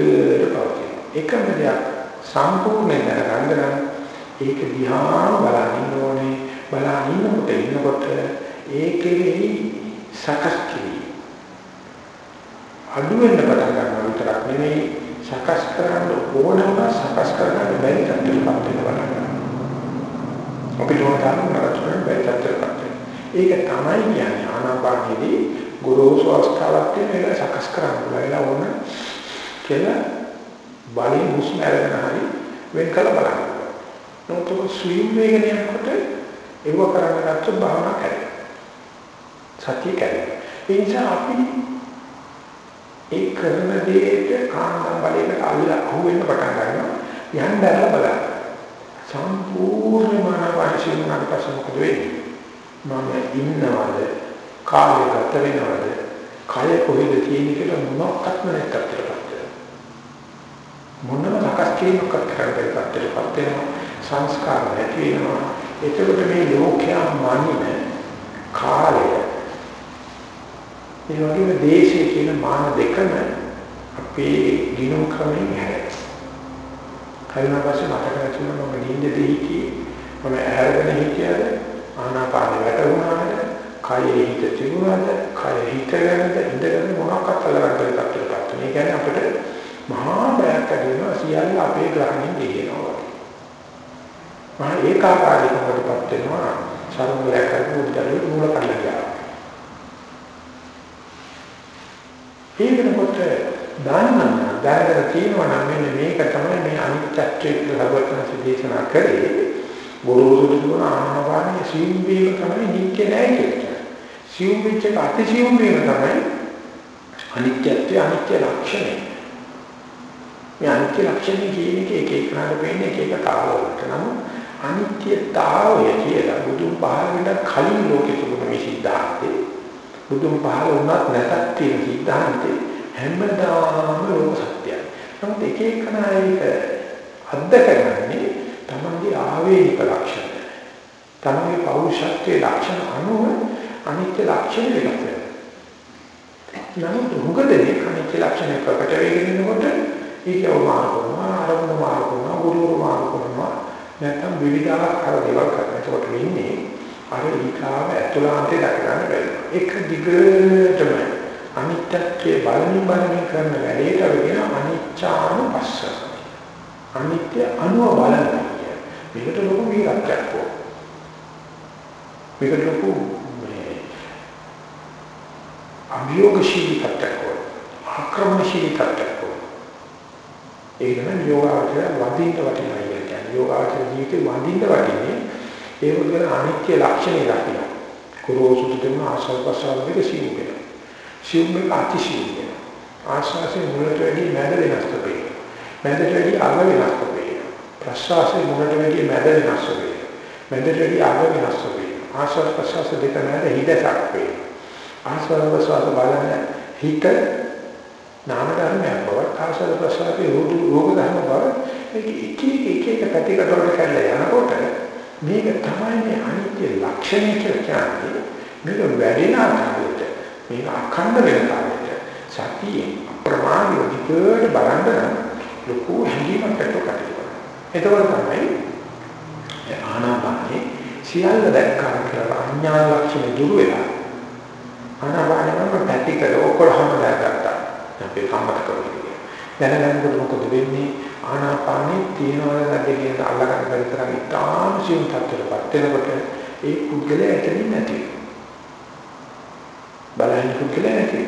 පවතින. එකම දෙයක් සම්පූර්ණ දැනගන්න නම් ඒක දිහා බලන්න ඕනේ. බලන්න ඉන්නකොට ඉන්නකොට ඒකෙහි සකස් කිරීම. අඩු වෙන්න පටන් ගන්නවා විතරක් නෙමෙයි. සකස් කරන්න ඕනම සකස් කරන්න බැරි තත්ත්වයකට වෙනවා අපිට ඕන තරම් නරචුරෙන් බැරි තත්ත්වයකට ඒක තමයි කියන්නේ ආනාපානෙදී ගුරුසු අවස්ථාවක් තියෙන එක සකස් කරන්න පුළුවන් ඕන කියලා බලි හුස්ම අරගෙන හරි වෙන් කළ බලන්න. නමුත් ස්විම් වේගන යනකොට ඒව කරන්න ගත්තොත් භාවනා කරේ. සතිය කරේ. ඒ නිසා අපි ඒ කරන දෙයට කාන්දම් බලයකට අල්ල අහුවෙන්න පටන් ගන්නවා. යන්න දැරලා බලන්න. සම්පූර්ණම අනාපානසීන උනාට පස්සේ මොකද වෙන්නේ? මම ඉන්නවද? කාලය ගත වෙනවද? කය කොහෙද තියෙන්නේ කියලා මොනක්වත්ම නැත්තටපත් මොනම සකස් කිරීමක් කරන්න බැරිපත් වෙනවා. සංස්කාර නැති වෙනවා. එතකොට මේ ලෝකයා මනින කාලය ඒ වගේම දේශය කියන මාන දෙකම අපේ ගිනුම් ක්‍රමයෙන් හැරෙනවා. කලින් පස්සේ මතක නැතුණා මම නිින්දදී හිටියේ. මම ඇහැරගෙන හිටියද? ආනාපාන වැටුණාද? කයෙහි හිත තිබුණාද? කය හිතගෙනද ඉඳගෙන මොනවක්වත් අල්ලගන්න තත්ත්වයකට මේ කියන්නේ අපිට මහා බයක් ඇතිවෙනවා සියල්ල අපේ ග්‍රහණයෙන් දෙනවා මහා ඒකාකාරීකමකටපත් වෙනවා. සරුංගලයක් කරපු උදේට මූල කල්ලා ඒ වෙනකොට දන්නා දැනගෙන තියෙනවා නම් මෙන්න මේක තමයි මේ අනිත්‍යත්වයේ ලබන දේශනා කරේ බොරෝසු දුන ආනවානේ සිව් වීම තමයි නිත්‍ය නැහැ කියලා. සිව් වෙච්ච අතිසිව් වීම තමයි අනිත්‍යත්වය අනිත්‍ය ලක්ෂණය. මේ අනිත්‍ය ලක්ෂණය කියන එක එක එකනට වෙන්නේ එක එක කාලවලට නම් අනිත්‍යතාවය කියලා බුදුන් පහළ වෙන කලින් ලෝකෙ තිබුණ මේ සිද්ධාන්තේ බුදුන් පහළ වුණත් නැතත් තියෙන සිද්ධාන්තේ හැමදාම ලෝක සත්‍යයි. නමුත් එක එකනා ඒක අත්දකගන්නේ තමන්ගේ ආවේනික ලක්ෂණ. තමන්ගේ පෞරුෂත්වයේ ලක්ෂණ අනුව අනිත්‍ය ලක්ෂණ වෙනස් වෙනවා. නමුත් උගදේ අනිත්‍ය ලක්ෂණ ප්‍රකට වෙගෙන ඉන්නකොට ඊයව මාරු කරනවා, ආරම්භ මාරු කරනවා, ගුරුවරු මාරු කරනවා. නැත්නම් විවිධාකාර දේවල් කරනවා. ඒකට වෙන්නේ අර ඊකාව ඇතුළාන්තේ දක ගන්න බැහැ. එක දිගටම අනිත්‍යත්වයේ බලමින් බලමින් කරන වැඩේට අපි කියන අනිච්චානුපස්ස. අනිත්‍ය අනුව බලනවා. මේකට ලොකු වීරත්වයක් ඕන. මේකට ලොකු මේ අභියෝගශීලී තත්ත්වයක් ඕන. ආක්‍රමණශීලී තත්ත්වයක් ඕන. ඒ තමයි යෝගාවචර වදින්න වටිනවා කියන්නේ. යෝගාවචර ජීවිතේ වදින්න වටින්නේ ඒ වගේ අනිත්‍ය ලක්ෂණ දකින්න. කුරෝසුතු දෙන ආශාව ප්‍රසාර දෙක සිව් වෙනවා. සිවුම් එක අතිශීල වෙනවා. ආශ්වාසයේ මුලට වැඩි මැද වෙනස් වෙනවා. මැදට වැඩි අග වෙනස් වෙනවා. ප්‍රශ්වාසයේ මුලට වැඩි මැද වෙනස් වෙනවා. මැදට වැඩි අග වෙනස් වෙනවා. ආශ්වාස ප්‍රශ්වාස දෙක මැද හිදසක් වෙනවා. ආශ්වාස ප්‍රශ්වාස බලන හිත නාම ධර්මයක් බව ආශ්වාස ප්‍රශ්වාසයේ රෝග රෝග ධර්ම බව මේක එක එක එක එක පැතිකඩ වල කැල්ල යනකොට මේක තමයි මේ අනිත්‍ය ලක්ෂණය කියලා කියන්නේ මේක වැඩෙන ආකාරයට මේක අඛණ්ඩ වෙන කාලයට සතිය අප්‍රමාණික විදිහට බලන්න ලොකු හැඟීමක් ඇතිවෙනවා එතකොට තමයි ආනාපානේ සියල්ල දැක්කා කියලා අඥාන ලක්ෂණ දුර වෙලා ආනාපානෙම පැතිකඩ ඔක්කොම දැක්කා අපි කම්මත කරගන්න දැනගන්නකොට මොකද වෙන්නේ? ආනාපානේ තියනවද නැද්ද කියන අල්ලගන්න බැරි තරම් ඉතාම සියුම් තත්ත්වයකට වෙනකොට ඒ පුද්ගලයා එතනින් නැති බලහින් පුද්ගලයා නැති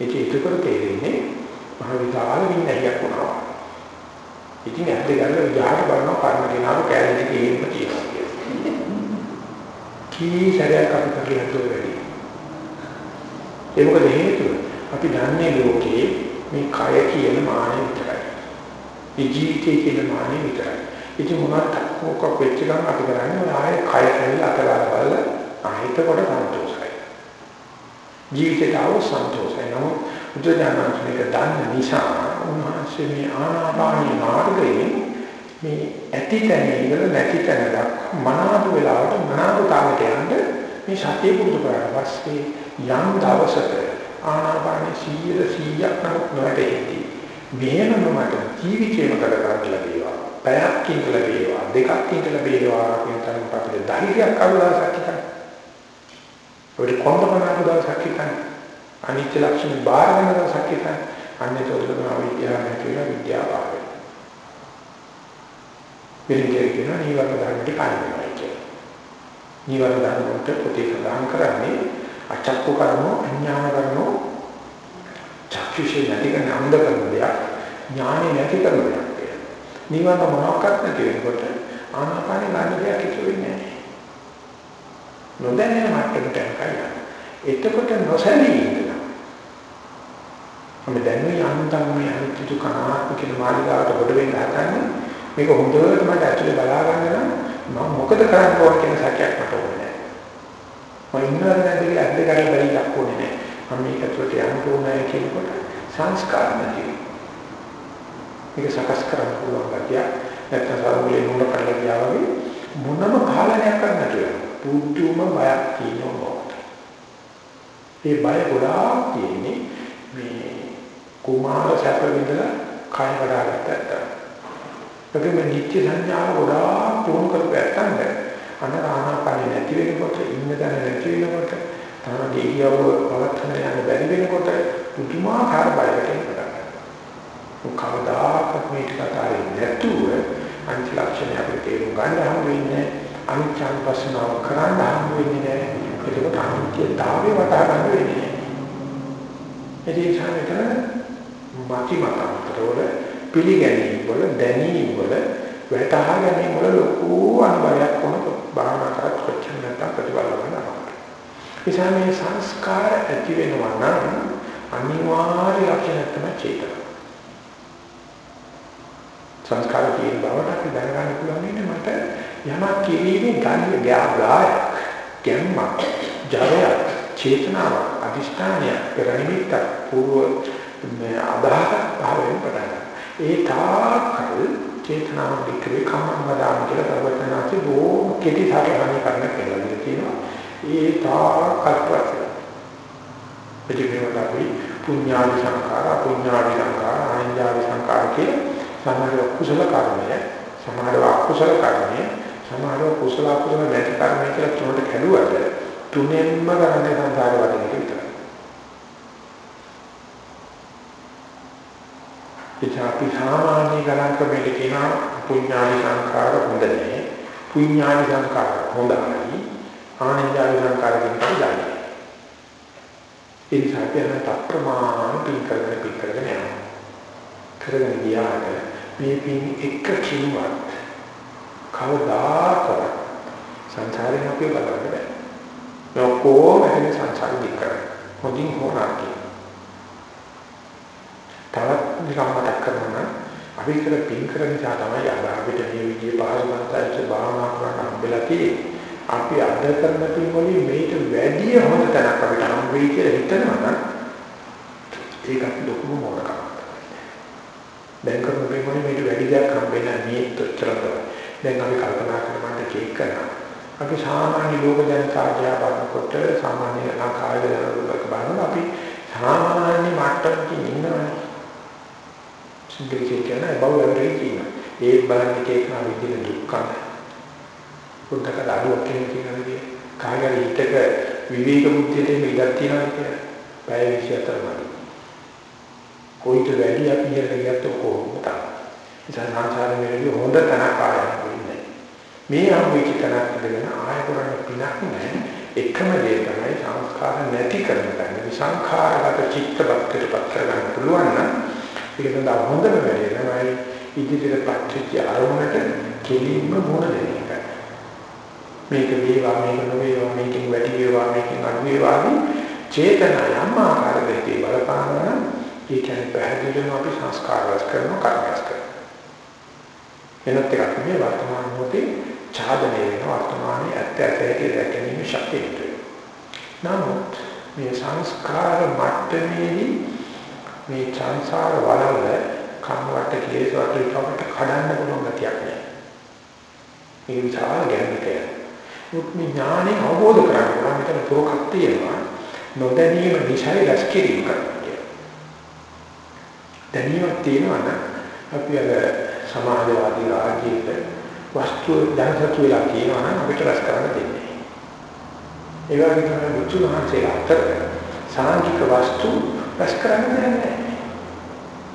ඒක ඒකකට තේරෙන්නේ මහ විශාල විඤ්ඤාණයක් වුණා. ඉතින් ඇද්ද ගන්න විජාට බලනවා කර්ම කෙනාව කැලේ තියෙන්න තියෙනවා. කී සැරයක් අපි කරලා හිතුව වැඩි. ඒ මොකද හේතුව? අපි දන්නේ ලෝකේ මේ කය කියන මානෙ විතරයි. මේ ජීවිතය කියන මානෙ විතරයි. ඉතින් මොනවත් මොකක් වෙච්ච ගමන් අපි කරන්නේ ආයේ කය ඇවිල්ලා අතගාලා බලලා ආහිත කොට සන්තෝෂයි. ජීවිතයට ආව සන්තෝෂයි. නමුත් බුදුදානමේක දන්න නිසා උන්වහන්සේ මේ ආනාපානී මාර්ගයේ මේ ඇති තැන ඉඳලා නැති තැන දක්වා මනාප වෙලාවට මනාප තාලට යන්න මේ සතිය පුරුදු කරලා පස්සේ යම් දවසක ආනාපාන 100 100ක් නමුත් නොවැටෙන්නේ. මෙහෙම මට ජීවිතේම කර කරන්න ලැබේවා. පැයක් ඉඳලා ලැබේවා. දෙකක් ඉඳලා ලැබේවා කියන තරමට අපිට ධෛර්යයක් අවදාසක් හිතන්න. ඔය කොන්දමනාක දවසක් හිතන්න. අනිත්‍ය ලක්ෂණ බාර ගන්න දවසක් හිතන්න. අන්නේ තොරතුරු අවිද්‍යාව නැතිව විද්‍යාව ආවේ. පිළිගන්නේ කියන නීවරණ ධර්මයට කාණිනවා කියන්නේ. නීවරණ ධර්ම වලට පොතේ සඳහන් කරන්නේ අචක්ක කර්මෝ අඥාන කර්මෝ චක්ෂුෂේ නැති කරන අන්ධ කරන දෙයක් ඥානෙ නැති කරන දෙයක් කියලා. නිවන මොනක්වත් නැති වෙනකොට ආනාපානෙ ගන්න දෙයක් ඉතුරු වෙන්නේ නැහැ. නොදැනෙන මට්ටමට යනවා. එතකොට නොසැලී ඉඳලා. අපි දැනුයි අන්තම් මේ අනිත්‍ය දුක අනාත්ම කියන මාර්ගාවට කොට වෙන්න හදන්නේ මේක හොඳට මට ඇතුලේ බලා ගන්න නම් මම මොකද කරන්න ඕන කියන සැකයක් මට ඕනේ. මම ඉන්නවද නැද්ද කියලා අද්ද ගන්න බැරි ලක්කොනේ නෑ. මම මේක ඇතුළට යන්න ඕනේ කියනකොට සංස්කාර නැති මේක සකස් කරන්න පුළුවන් ගැතිය. නැත්නම් සාරමුලේ නුඹ කඩලා ගියා වගේ මොනම කාලයක් කරන්නට පුදුම බයක් තියෙනවා. ඒ බය ගොඩාක් තියෙන්නේ මේ කුමාර සැප විඳලා කය වඩාගත්ත ඇත්ත. ඒකම නිත්‍ය සංඥාව ගොඩාක් පුහුණු කරපැත්තන්ද අනාපානෙ නැති වෙනකොට ඉන්න තැන නැති වෙනකොට තමයි ඉරියව්ව පවත්වන යන බැරි වෙනකොට පුදුමාකාර බයකට එනවා. කවදාකවත් මේක කතාවේ නැතුව අනිත් ලක්ෂණ අපිට තේරුම් ගන්න හම් වෙන්නේ අනිත්‍යං පස්සනාව කරන්න හම් වෙන්නේ නැහැ. ඒක අනිත්‍යතාවය වටහා ගන්න වෙන්නේ. ඒ නිසා මති මතවල පිළිගැනීම් වල දැනීම් වල වැටහා ගැනීම වල ලොකු අනුභවයක් වුණා භාවනා කරත් කොච්චර නැත්නම් ප්‍රතිඵල ලබනවා. නිසා මේ සංස්කාර ඇති වෙනවා නම් අනිවාර්ය ලක්ෂණ තමයි චේතන. සංස්කාර කියන බවට අපි දැනගන්න පුළුවන් ඉන්නේ මට යමක් කිරීමේ ගන්න ගාය ගැම්මක් ජරයක් චේතනාවක් අදිෂ්ඨානයක් පෙරනිමිත්ත පූර්ව අදහසක් භාවයෙන් පටන් ඒ තාකල් චේතනාව වික්‍රේ කම්මදාන කියලා ප්‍රවචනාති බොහොම කෙටි සාකච්ඡා කරන්න කියලා දෙලා තියෙනවා. ඒ තාකල්පත. පිටිකේවල අපි පුඤ්ඤාවි සංඛාර, පුඤ්ඤාවි සංඛාර, අනිඤ්ඤාවි සංඛාර කිය සමහර කුසල කර්මය, සමහර අකුසල කර්මය, සමහර කුසල අකුසල නැති කර්මය කියලා තුනට කැඩුවට තුනෙන්ම ගන්න සංසාර වදින විතරයි. එතන අපි සාමාන්‍ය ගණන් ක්‍රමයක කියන පුඤ්ඤානි සංඛාර හොඳ නැහැ. පුඤ්ඤානි සංඛාර හොඳයි. ආනන්දානි සංඛාර කියන එක ඒ නිසා අපි තත්ප්‍රමාණ පින් කරගෙන පින් කරගෙන යනවා. කරගෙන ගියාට මේ පින් එක කිව්වත් කවදාකවත් සංසාරේ අපිව බලන්න බෑ. මේ ඔක්කොම හැදෙන සංසාරෙ දික් කරන්නේ. හොඳින් හොනාකේ. තවත් නිකම් මතක් කරනවා අපි කර පින් කරන නිසා තමයි අද අපිට මේ විදිහේ පහසුකම්තාවච්ච භාවනා කරන්න හම්බෙලා තියෙන්නේ. අපි අද කරන පින් වලින් මේට වැඩි හොඳ තැනක් අපිට හම් වෙයි කියලා හිතනවා නම් ඒකත් ලොකුම මොනකමක්. දැන් කරන ප්‍රේමනේ මේක වැඩි දෙයක් හම්බෙන්නේ නැහැ මේ තොච්චරතව. දැන් අපි කල්පනා කරනවාට කේක් කරනවා. අපි සාමාන්‍ය ලෝක ජනතාවයා බලනකොට සාමාන්‍ය ලංකාවේ දරුවෝ බලනවා අපි සාමාන්‍ය මට්ටමකින් ඉන්නවනේ. සිංගල් කේක් කරන බවවරේ කියනවා. ඒ බලන්නේ කේක් නා විදිහට දුක්ඛම. පොඩ්ඩක් අඩුවක් කියනදී කාගරි හිතක විවේක බුද්ධියට ඉඩක් තියෙනවා කියලා. පැය 24 මණි. කොයිට වැඩි අපි ඉහළට ගියත් කොහොමද තමයි. ඉතින් සංසාරේ හොඳ තැනක් ආරම්භ මේ අම්විච තනක් ඉඳගෙන ආය කරන්න පිනක් නැහැ. එකම දේ තමයි සංස්කාර නැති කරන තැන. විසංඛාරගත චිත්තපත්තරපත් කරගන්න පුළුවන් නම් ඒක තමයි හොඳම වැඩේ තමයි ඉදිරියට පත්‍රිච්ච අරමුණට කෙලින්ම මොන දෙන එක. මේක වේවා මේක නොවේවා මේකෙන් වැඩි වේවා මේකෙන් අඩු වේවා චේතනා යම් ආකාරයකින් බලපානවා ඒ කියන්නේ පැහැදිලිවම අපි සංස්කාර රැස් කරනවා කර්ම රැස් කරනවා. එනත් එකක් මේ වර්තමාන මොහොතේ ඡාදනය වෙන වර්තමානයේ ඇත්ත ඇත්තට දැකීමේ ශක්තිය නමුත් මේ සංස්කාර මට්ටමේදී මේ සංසාර වලවල කම්වට කෙලෙස් වට විපාකට කඩන්න පුළුවන් ගතියක් නෑ. මේ විචාර ගැඹුරට. මුත් මේ ඥානෙ අවබෝධ කරගන්න මෙතන පුරකක් තියෙනවා. නොදැනීම නිසා රැස් කිරීම කරනවා. දැනීමක් තියෙනවා නම් අපි අර සමාජවාදී රාජ්‍යයේ වස්තුව දැනසතු වෙලා කියනවා නම් අපිට රස කරන්න දෙන්නේ. ඒ වගේම තමයි බුදු දහමේ අතර සාංගික වස්තු රස කරන්න දෙන්නේ.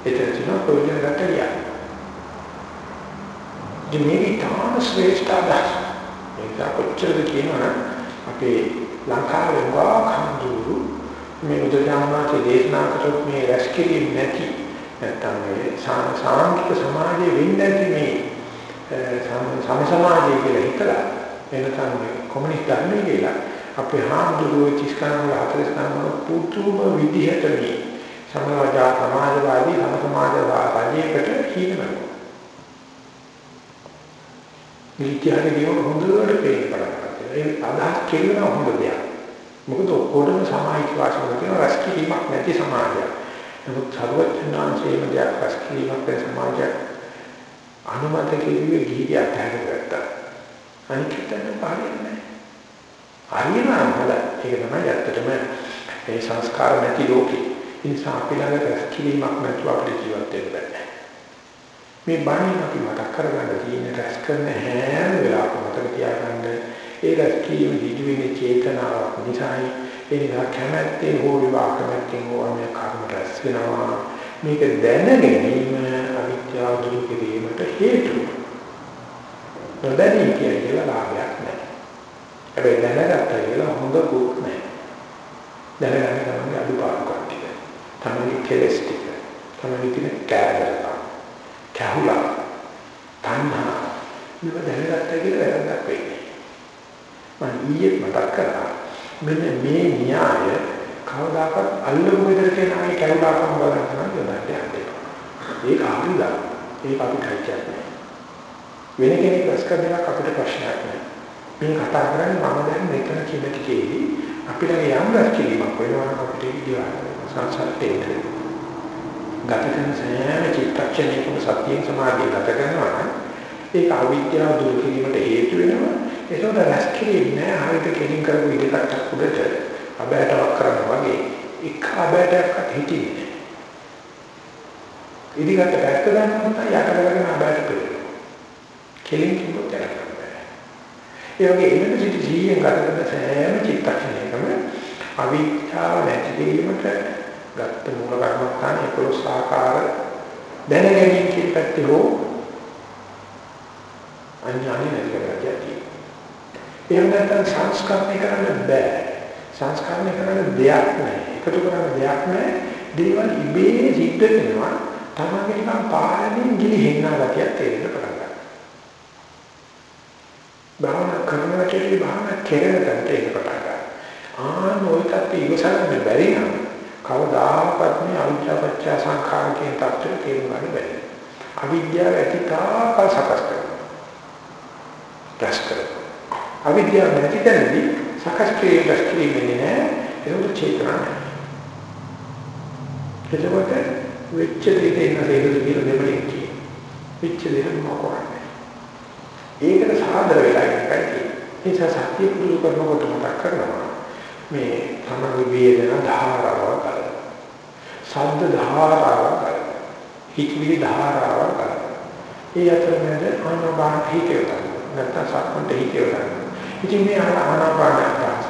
ඒතර තියෙන ප්‍රයෝජන ගන්න දෙන්නේ තාම ශ්‍රේෂ්ඨ අදහස්. ඒක කොච්චරද කියනවනම් අපේ ලංකාවේ වාකම්දුරු මේ උදේජාමනාති දේශනා කරොත් මේ රැස් කිරීම නැති නැත්නම් මේ සාංගික සමාජයේ වෙන්නේ නැති මේ සම සමාජය කියලා හිතලා එනකන් කොමියුනිස්ට් ධර්මයේ කියලා අපේ හාමුදුරුවෝ තිස්කන් වල හතර ස්ථාන වල පුතුම විදිහට මේ සමාජා සමාජවාදී සම සමාජවාදීකට කියනවා. ඉතිහාසයේ දියුණු හොඳට පේන්න පටන් ගන්නවා. ඒ අදහස් කෙරෙන හොඳ දෙයක්. මොකද ඔක්කොටම සමාජික වාසනාවක් තියෙන රැස්කිරීමක් නැති සමාජයක්. නමුත් සර්වඥාන්සේම දෙයක් රැස්කිරීමක් නැති සමාජයක් අනුමත කෙරුවේ ගිහිය අතහැරගත්තා. අනිත් හිතන්න පාරන්නේ නැහැ. හරියම හොඳ. ඒක තමයි ඇත්තටම මේ සංස්කාර නැති ලෝකේ. ඒ නිසා අපි ළඟ රැස්කිරීමක් නැතුව අපිට ජීවත් වෙන්න බෑ. මේ බණින් අපි මතක් කරගන්න තියෙන රැස් කරන හැම වෙලාවකම මතක තියාගන්න ඒ රැස්කීම දිවිවින චේතනාවක් නිසායි ඒ නිසා කැමැත්තෙන් හෝ විවාකමැත්තෙන් හෝ අනේ කර්ම රැස් වෙනවා. මේක දැන ගැනීම අවිද්‍යාව දුරු කිරීමට හේතු. නොදැනී කියලා ලාභයක් නැහැ. හැබැයි දැනගත්තා කියලා හොඳකුත් නැහැ. දැනගන්න තමයි අදුපාඩුකම් ටික. තමයි කෙලස් ටික. තමයි කියන කෑදරකම්. කැහුලා. තණ්හා. මේක දැනගත්තා කියලා වැරද්දක් වෙන්නේ. මම ඊයේ මතක් කරා මෙන්න මේ න්‍යාය කවදාකවත් අල්ලමු විතර කියන ආයේ කැහුලාකම් බලන්න යොදන්න යන්නේ. ඒක හරියද? ඒක අපිට හයියක් නෑ. වෙන කෙනෙක් ප්‍රශ්න කරනක අපිට ප්‍රශ්නයක් නෑ. මේ කතා කරන්නේ මම දැන් මෙතන කියන ටිකේදී අපිට යම් රැකීමක් වෙනවා අපිට ඉදිරියට සංසාරේ ගත කරන සෑම චිත්තක්ෂණයකම සතියෙන් සමාධිය ගත කරනවා නම් ඒක අවිද්‍යාව දුරු කිරීමට හේතු වෙනවා ඒකෝට රැස් කිරීම නෑ හරියට කෙලින් කරපු ඉඩකටක් උඩට අබෑටවක් කරනවා වගේ එක අබෑටයක්වත් හිටින්නේ ඉදිකට පැත්ත ගන්නකොට යට කරගෙන අබෑට පෙරේ. කෙලින් කිව්වොත් යන්න බෑ. ඒ වගේ එන්න සිටි ජීයෙන් ගත කරන සෑම චිත්තක්ෂණයකම අවිද්‍යාව නැති කිරීමට ගත්ත මූල කර්මස්ථාන 11 ආකාර දැන ගැනීම කියන පැත්තේ හෝ අඥානෙ නැති කරගතිය තියෙනවා. එහෙම නැත්නම් සංස්කරණය කරන්න බෑ. සංස්කරණය කරන්න දෙයක් නැහැ. එකතු කරන්න දෙයක් නැහැ. දේවල් ඉබේ සිද්ධ වෙනවා. තමන්ගේ නිකන් පාරමින් ගිලිහෙන්නා ගතියක් තේරෙන්න පටන් ගන්නවා. භාවනා කරනකොට භාවනා කෙරෙන තැනට ඒක පටන් ගන්නවා. ආන ඔයකට ඉවසන්න බැරි නම් කවදාකවත් මේ අවිද්‍යාවච්ච සංඛාර කියන தත්ත්වයට තේරුම් ගන්න බැහැ. අවිද්‍යාව ඇති තාකල් සකස් කරනවා. දැස් කරනවා. අවිද්‍යාව නැති තැනදී සකස් කිරීම දැස් කිරීම නෑ ඒක චේතනා නෑ. එතකොට වෙච්ච දෙයට එන්න තේරුද කියලා දෙමළෙන් කියන. වෙච්ච දෙයට මොකක්ද? ඒකට සාදර වෙලා ඉන්නකයි තියෙන්නේ. ඒ නිසා සත්‍ය පුරුදු කරනකොට මතක් කරනවා මේ තමයි වේදනා ධාරාව කරන. ශබ්ද ධාරාව කරන. හිතවිලි ධාරාව කරන. ඒ අතරමැද ආනාපාන හිතේ ගන්න. නැත්නම් සක්මන්ට හිතේ ගන්න. ඉතින් මේ ආනාපාන ප්‍රාසකට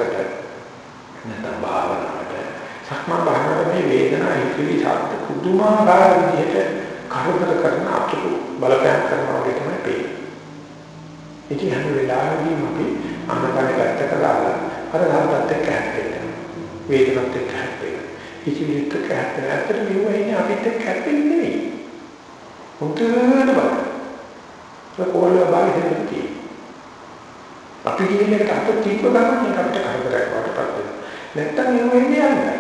නැත්නම් භාවනාවට සක්මන් භාවනාවට මේ වේදනා හිතවිලි ශබ්ද පුදුමාකාර විදිහට කරදර කරන අපිට බලපෑම් කරනවා වගේ තමයි පේන්නේ. ඉතින් හැම වෙලාවෙදීම අපි ආනාපාන පැත්තට දාලා අර ධර්මත් එක්ක හැප්පෙන්න. වේදනත් එක්ක හැප්පෙන්න. ඉතිවිලිත් එක්ක හැප්පෙන්න. ඇත්තට මෙව ඉන්නේ අපිත් එක්ක හැප්පෙන්නේ නෙවෙයි. හොඳට බලන්න. ඒක කොල්ල බාහිරින් තියෙන්නේ. අපි කියන එකට අපිට තීත්ව ගන්න එක අපිට කරදරයක් වටපත් වෙනවා. නැත්තම් මෙව ඉන්නේ යන්නේ.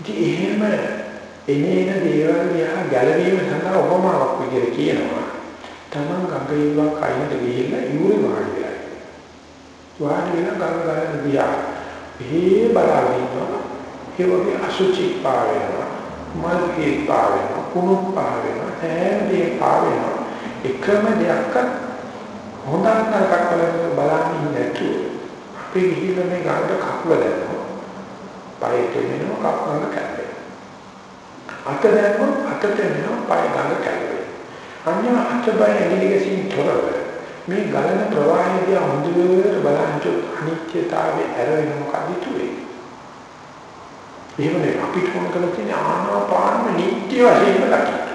ඉතින් එහෙම එනේන දේවල් දිහා ගැළවීම සඳහා උපමාවක් විදිහට කියනවා. Taman ගඟේවක් අයිනට ගිහිල්ලා ඉවුරේ වාඩි වෙලා. වාඩි වෙලා ගඟ ගලන දිහා මේ බලාගෙන ඉන්නවා. ඒ වගේ අසුචි පා වෙනවා. මල් කී පා වෙනවා. කුණු පා වෙනවා. හැම දෙයක් පා වෙනවා. එකම දෙයක්වත් හොඳක් නරකක් බලන්න බලන්නේ නැතුව අපි ගිහිල්ලා මේ ගඟට කකුල දැම්මොත් පය දෙන්නව කකුල කැපෙනවා. අත දැම්මොත් අත දෙන්නව පය ගඟ කැපෙනවා. අන්‍ය අතබය ඇඟිලිගසින් තොරව මේ ගලන ප්‍රවාහයේදී හොඳට බලන්තු අනිත්‍යතාවයේ ඇර වෙන මොකද තුවේ එහෙමනේ අපිට මොන කරලා තියෙන ආනාපාන නිත්‍ය වශයෙන් දකින්න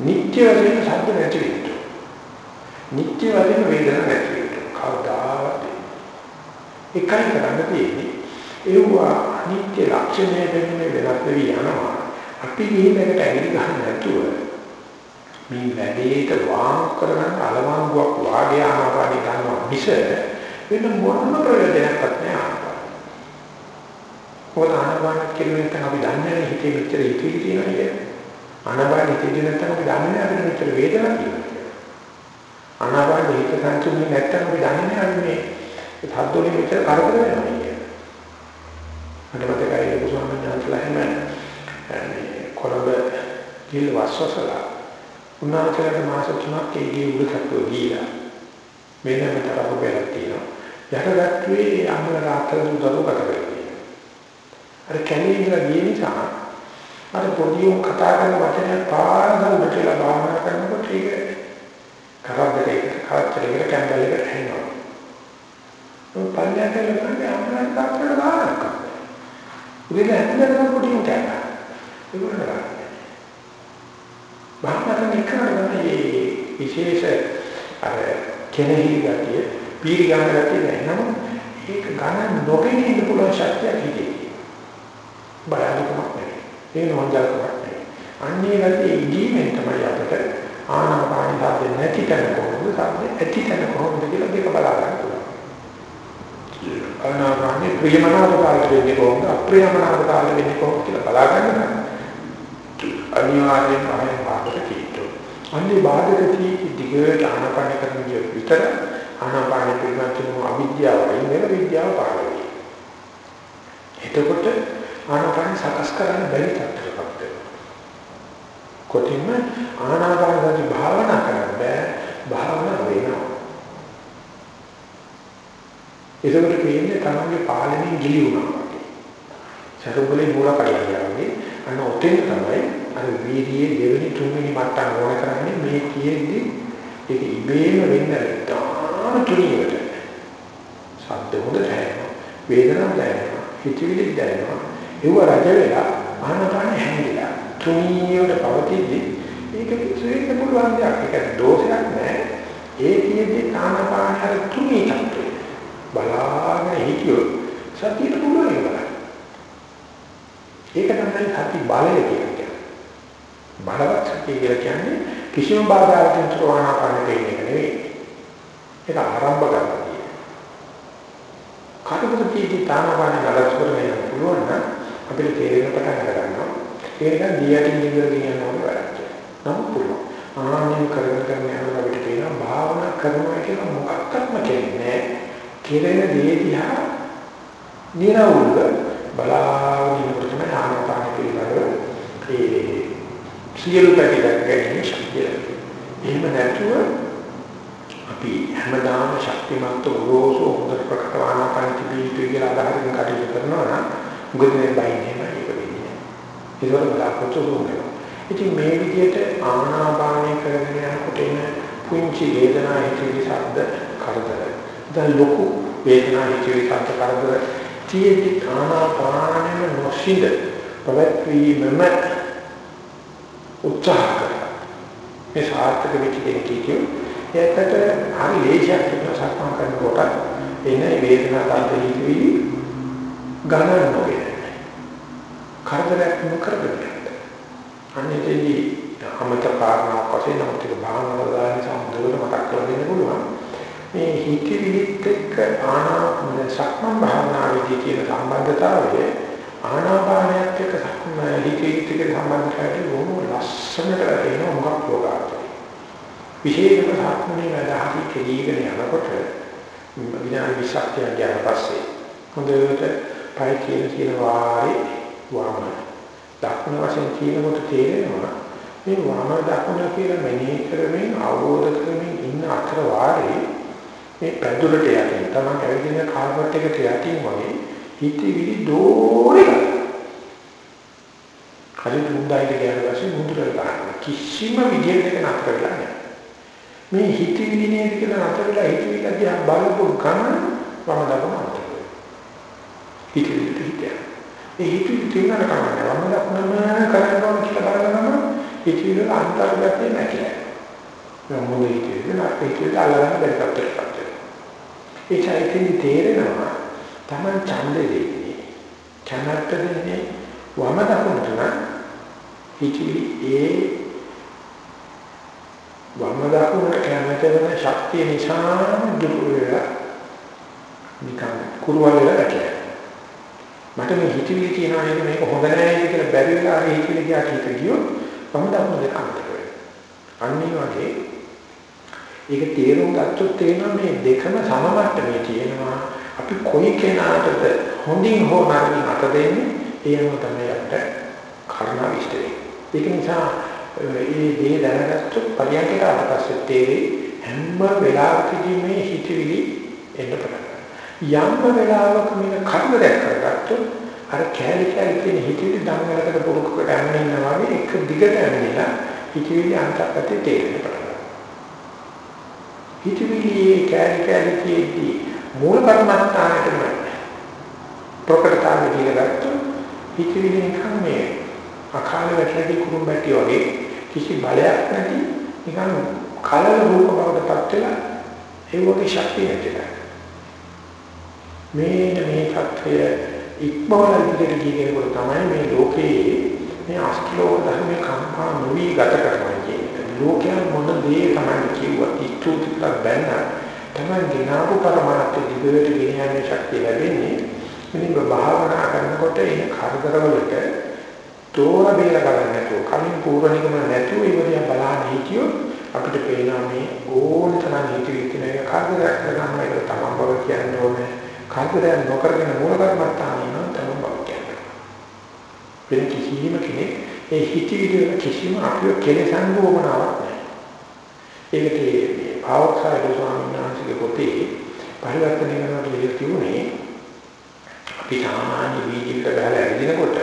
නිත්‍ය වශයෙන් සද්ද නැති වෙන්න. නිත්‍ය වශයෙන් වේදන නැති වෙන්න. කවදාවත් එකයි කරන්න තියෙන්නේ. ඒවා අනිත්‍ය ලක්ෂණය වෙන්නේ වෙනස් වෙවි යනවා. අපි මේකට ඇඟිලි ගන්න නැතුව මේ වැඩේට වාම් කරගන්න අලවංගුවක් වාගේ ආනාපානි ගන්නවා මිස වෙන මොනම ප්‍රයෝජනයක්වත් නැහැ ආනාපාන. මොකද ආනාපාන කියන්නේ අපි දන්නේ නැහැ හිතේ මෙච්චර හිතේ තියෙනවා කියන්නේ. ආනාපාන හිතේ නැත්නම් අපි දන්නේ නැහැ අපිට මෙච්චර වේදනාවක් තියෙනවා. ආනාපාන හිත සංසුන්නේ නැත්නම් අපි දන්නේ නැහැ අපි මේ හද්දෝලි මෙච්චර කරදර වෙනවා කියන්නේ. මට මතකයි ලොකු ස්වාමීන් වහන්සේලා එහෙම කොළඹ ගිහින් වස්වසලා උන්වහන්සේලාට මාස 3ක් ඒ ගේ උඩටට ගියා. වෙනම තරහ බැලක් තියෙනවා. යටගත්තුවේ අම්මල රාත්‍රී දරුවෝ කතා කරලා අර කැලේ ඉඳලා ගිය නිසා අර පොඩි උන් කතා කරන වචනයක් පාරම උඩටලා භාවනා කරනකොට ඒක කරද්දට කාච්චලෙකට කැම්බලෙකට හැෙනවා. ඔය පල්ලයට ලබන්නේ අම්මලට තාත්තට භාවනා කරනවා. උදේ ඇත්තටම පොඩි උන් කෑවා. ඒක නෑ. භාවනා කරන මේ විශේෂ අර කෙනෙහි ගතිය පීරි ගන්න ගතිය නැනම ඒක ගණන් නොගෙන ඉන්න පුළුවන් ශක්තියක් හිතේ. බලන්නකමක් නෙවෙයි. ඒ නෝන්ජල්කමක් නෙවෙයි. අන්නේ ගතිය ඉදීමෙන් තමයි අපිට ආනාපාන සාධ්‍ය නැති තැන කොහොමද සාධ්‍ය ඇති තැන කොහොමද කියලා දෙක බලා ගන්න පුළුවන්. ආනාපානේ ප්‍රියමනාප කාලෙ වෙන්නේ කොහොමද අප්‍රියමනාප කාලෙ වෙන්නේ කොහොමද කියලා බලා ගන්න අනිවාර්යෙන් පහෙන් පාඩක කීටෝ. අන්නේ බාධක කී දිගට ආනාපාන කරන විදිය විතර ආනාපාන පිළිබඳව අවිද්‍යාව වයින් වෙන විද්‍යාව පාඩකයි. එතකොට ආනාපාන සකස් කරන්න බැරි තත්ත්වයකට වෙනවා. කොටින්ම ආනාපාන සති භාවනා කරන්න බෑ භාවනා වෙනවා. ඒකට කියන්නේ තමන්ගේ පාලනයෙන් ගිලි වුණා වගේ. සරුබලේ මූල කඩලා ගියා වගේ අන්න ඔතෙන් තමයි අර වීර්යයේ දෙවෙනි තුන්වෙනි මට්ටම ඕන කරන්නේ මේ කියෙද්දි ඒක ඉබේම වෙන්න තාම තුනියට සද්ද හොඳට ඇහෙනවා වේදනාවක් දැනෙනවා හිතවිලි දැනෙනවා ඒව රජ වෙලා ආනපාන හැංගිලා තුනියට පවතිද්දි ඒක විශ්වයට පුළුවන් දෙයක් ඒක දෝෂයක් නෑ ඒ කියෙද්දි ආනපාන හර තුනියට බලාගෙන හිටියොත් සතියට පුළුවන් ඒක ඒක තමයි සති බලය කියන්නේ. බලවත් සතිය කියලා කියන්නේ කිසිම බාධාකින් තොරවනා කරන්න දෙන්නේ නෙවෙයි. ඒක ආරම්භ කරනවා කියන්නේ. කාටද කීටි තානවාන නලස් කරගෙන පුළුවන් නම් අපිට තේරෙන පටන් ගන්නවා. ඒක දියටින් ඉඳලා කියන ඕනේ වැඩක්. නමුත් පුළුවන්. ආනන්‍ය කරගෙන කරගෙන යනකොට අපිට තේරෙනවා භාවනා කරනවා කියලා මොකක්වත්ම කියන්නේ කෙරෙන දේ දිහා නිරවුල්ව බලාගෙන ඉන්නකොට තමයි ආනාපාන පිළිබඳව ඒ සියලු පැතිරක් ගැනීම ශක්තිය. එහෙම නැතුව අපි හැමදාම ශක්තිමත් උරෝසු හොඳට ප්‍රකට ආනාපාන තිබීතු කියලා අදහසින් කටයුතු කරනවා නම් මොකද මේ බයින්නේ ඒක වෙන්නේ. ඒක වල බලාපොරොත්තු වෙනවා. ඉතින් මේ විදිහට ආනාපානය කරගෙන යනකොට එන පුංචි වේදනා හිතේ ශබ්ද කරදර. දැන් ලොකු වේදනා හිතේ ශබ්ද කරදර තියෙද්දි ආනාපානෙම නොසිඳ පවත්වීමම උත්සාහ කරනවා. මේ සාර්ථක වෙච්ච කෙනෙක් කියකියු. ඒකට හරි ලේසියක් කියන සක්මන් කරනකොට එන වේදනා තත්ත්වෙ හිතවිලි ගණන් නොවේ. කරදරයක් නොකරගෙන අනිතේදී අමත කාරණාවක් වශයෙන් අමතක භාවනාව දාන සම්බන්ධව මතක් කරලා දෙන්න පුළුවන්. මේ හිතවිලිත් එක්ක ආනාපාන සක්මන් භාවනාවේදී තියෙන සම්බන්ධතාවය ආනාපානයත් එක්ක සක්මන් හිතවිලිත් එක්ක සම්බන්ධතාවය බොහොම ලස්සනට වෙන මොකක් ලෝකාවයි. විශේෂයෙන්ම සක්මනේ වැඩහරි කෙරීගෙන යනකොට විනාඩි 20ක් යන පස්සේ හොඳට පය කියන කියන වාරේ වම. දක්න වශයෙන් කියනකොට තේරෙනවා මේ වම දක්න කියලා මෙනෙහි කරමින් අවබෝධ කරමින් ඉන්න අතර වාරේ මේ පැදුරට යටින් තමයි ඇවිදින කාර්බට් එකට යටින් වගේ හිතවිලි දෝරේ හරි දුන්දායිද කියන වශයෙන් මුදුරට ගන්න. කිසිම විදියකට නතර වෙලා නැහැ. මේ හිතවිලි නේද කියලා නතර වෙලා හිතවිලි දිහා බලපු ගමන් වම දක්න නතර හිතවිලි හිතේ ඒ හිතුවේ තියෙන කමන්නේ වම දක්නම කරන්න ඕන කියලා බලනම හිතුවේ අන්තර්ගතය නැතිලා. මම මොකද හිතුවේ නැත්නම් හිතුවේ අල්ලගන්න බැරි තත්ත්වයකට පත් වෙනවා. ඒ චෛත්‍යයේ තේරෙනවා Taman ඡන්දේ දෙන්නේ. කැමැත්ත දෙන්නේ වම දකුණට නම් හිතුවේ ඒ වම දකුණට කැමැත්ත වෙන ශක්තිය නිසා දුර වෙලා නිකන් කුරුවල් වෙලා දැකලා මට මේ හිතවිලි කියනවා නේද මේක හොඳ නෑ කියලා බැරි වෙලා හරි හිතවිලි ගියාට හිත ගියොත් මම දක්න දෙක අන්තර වෙනවා. අන්න වගේ ඒක තේරුම් ගත්තොත් තේනවා මේ දෙකම සම මට්ටමේ තියෙනවා. අපි කොයි කෙනාටද හොඳින් හෝ නරකින් අත දෙන්නේ ඒනම තමයි අපිට කර්ණ විශ්ලේෂණය. ඒක නිසා මේ දේ දැනගත්තොත් පරියන්කට අපස්සේ තේරෙයි හැම වෙලාවකදී මේ හිතවිලි එන්න පටන් යම් වෙලාවක මේක කර්මයක් කරගත්තොත් අර කැලි කැලි තියෙන හිතවිලි ධම්මලකට පුරුකකට ඇමෙනවා වගේ එක දිගට ඇමෙලා හිතවිලි අන්තපතේ තේරෙන්න පටන් ගන්නවා. හිතවිලි කැලි කැලි තියෙද්දි මූල කර්මස්ථානෙටම ප්‍රකටතාවය දීගත්තොත් හිතවිලි නිකන් මේ අකාල වැටලි කුරුම්බැටි වගේ කිසි බලයක් නැති නිකන් කලල රූප බවට පත් වෙලා ඒ වගේ ශක්තිය නැතිලා මේ මේ தත්වය ඉක්මවල ඉදිරියට ගියනකොට තමයි මේ ලෝකයේ මේ අස්ලෝක ධර්මයේ කම්පා නොවි ගත කරනවා කියන්නේ. ලෝකයන් මොන දේ තමයි කිව්වා ඉක්තුතිලා බැන්න තමයි දිනාපු පරමාර්ථ දිගට ගෙන යන්නේ ශක්තිය ලැබෙන්නේ. මෙන්න භාවනා කරනකොට එන කරදරවලට තෝර බේර ගන්න නැතුව කලින් පූර්ව නිගමන නැතුව ඉවරිය බලන්න හිටියොත් අපිට පේනවා මේ ඕන තරම් හිතවිලි කියන එක කරදරයක් කරගන්න එක තමයි බව කියන්නේ ඕනේ. කල්පදයක් නොකරගෙන මූල කර්මත්තාන නම් තමයි බව කියන්නේ. වෙන කිසිම කෙනෙක් ඒ හිතවිලි කිසිම අපිව කෙලසන් වුණාවක් නැහැ. ඒකට මේ ආවක්සාරි ස්වාමීන් වහන්සේගේ පොතේ පරිවර්තනය කරනකොට ලියලා තිබුණේ අපි සාමාන්‍ය වීදිකට බහලා ඇවිදිනකොට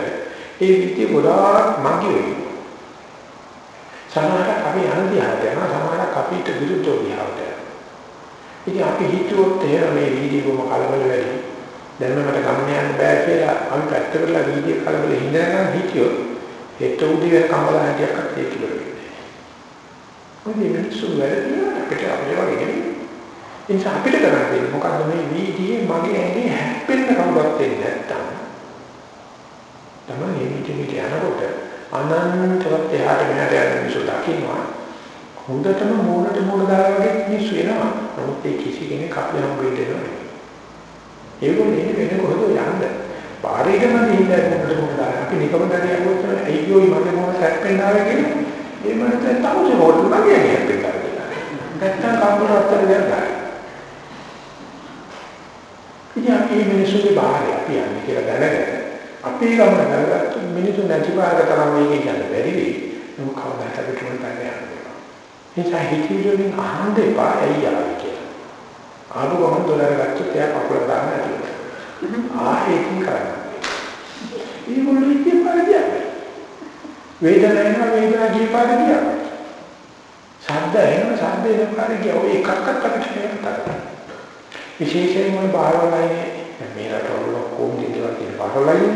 ඒ විදිය ගොඩාක් මගේ වෙනවා. සමහරක් අපි යන දිහාට යනවා සමහරක් අපිට විරුද්ධව දිහාට යනවා. ඉතින් අපි හිතුවොත් එහෙම මේ වීඩියෝ කොම කලබල වැඩි. දැන් මට ගමන යන්න බෑ කියලා අපි පැත්ත කරලා වීඩියෝ කලබල හින්දානම් හිතියොත් හෙට උදේ වෙන කම්බල හැටියක් අත් ඒක ඉවරයි. මොකද මේ මිනිස්සු වැඩි අපිට අපේ වගේ නෙමෙයි. ඒ නිසා අපිට කරන්න තියෙන්නේ මොකද්ද මේ වීඩියෝ මගේ ඇඟේ හැප්පෙන්න කවුරුත් වෙන්නේ නැත්තම්. තමයි මේ මිටි යනකොට අනන්තවත් එහාට මෙහාට යන මිනිස්සු දකින්නවා හොඳටම මූණට මූණ දාලා වගේ මිනිස්සු එනවා. නමුත් ඒ කිසි කෙනෙක් අපි හම්බෙන්න දෙන්නේ ඒගොල්ලෝ වෙන කොහෙද යන්නේ? පාරේටම ගිහිල්ලා මූණට මූණ දාලා අපි නිකම දැරිය අහුවොත් අයියෝ මගේ මූණ සැප්පෙන්න ආවේ කියලා. ඒ මනස තවසේ හොටු මගේ හැප්පෙන්න ආවා. නැත්තම් කවුරු අත්තර දෙන්නා. ඉතින් අපි මේ මිනිස්සුගේ බාහිර අපි යන්නේ කියලා දැනගෙන අපේ ගමන කරගත්තු මිනිසු නැති පාරක තරම් මේක කියන්න බැරි වෙයි. නමුත් කවදාවත් අපිට මොන පැන්නේ යන්නේ. නිසා හිතවිලින් අහන්න එපා ඇයි ආවේ කියලා. ආපු ගමන් දොලර ගත්තොත් එයා කකුල දාන්න ඇතුළට. ආයෙකින් කරන්න. ඒගොල්ලෝ ඉතින් පාරදියා. වේදනාව එනවා වේදනාව කියපාර ගියා. ශබ්ද එනවා ශබ්ද එන පාර ගියා. ඔය එකක්වත් අපිට කියන්න විශේෂයෙන්ම බාහිරවලයි මේ රටවල කොම් දෙනවා කියන බාහිරවලයි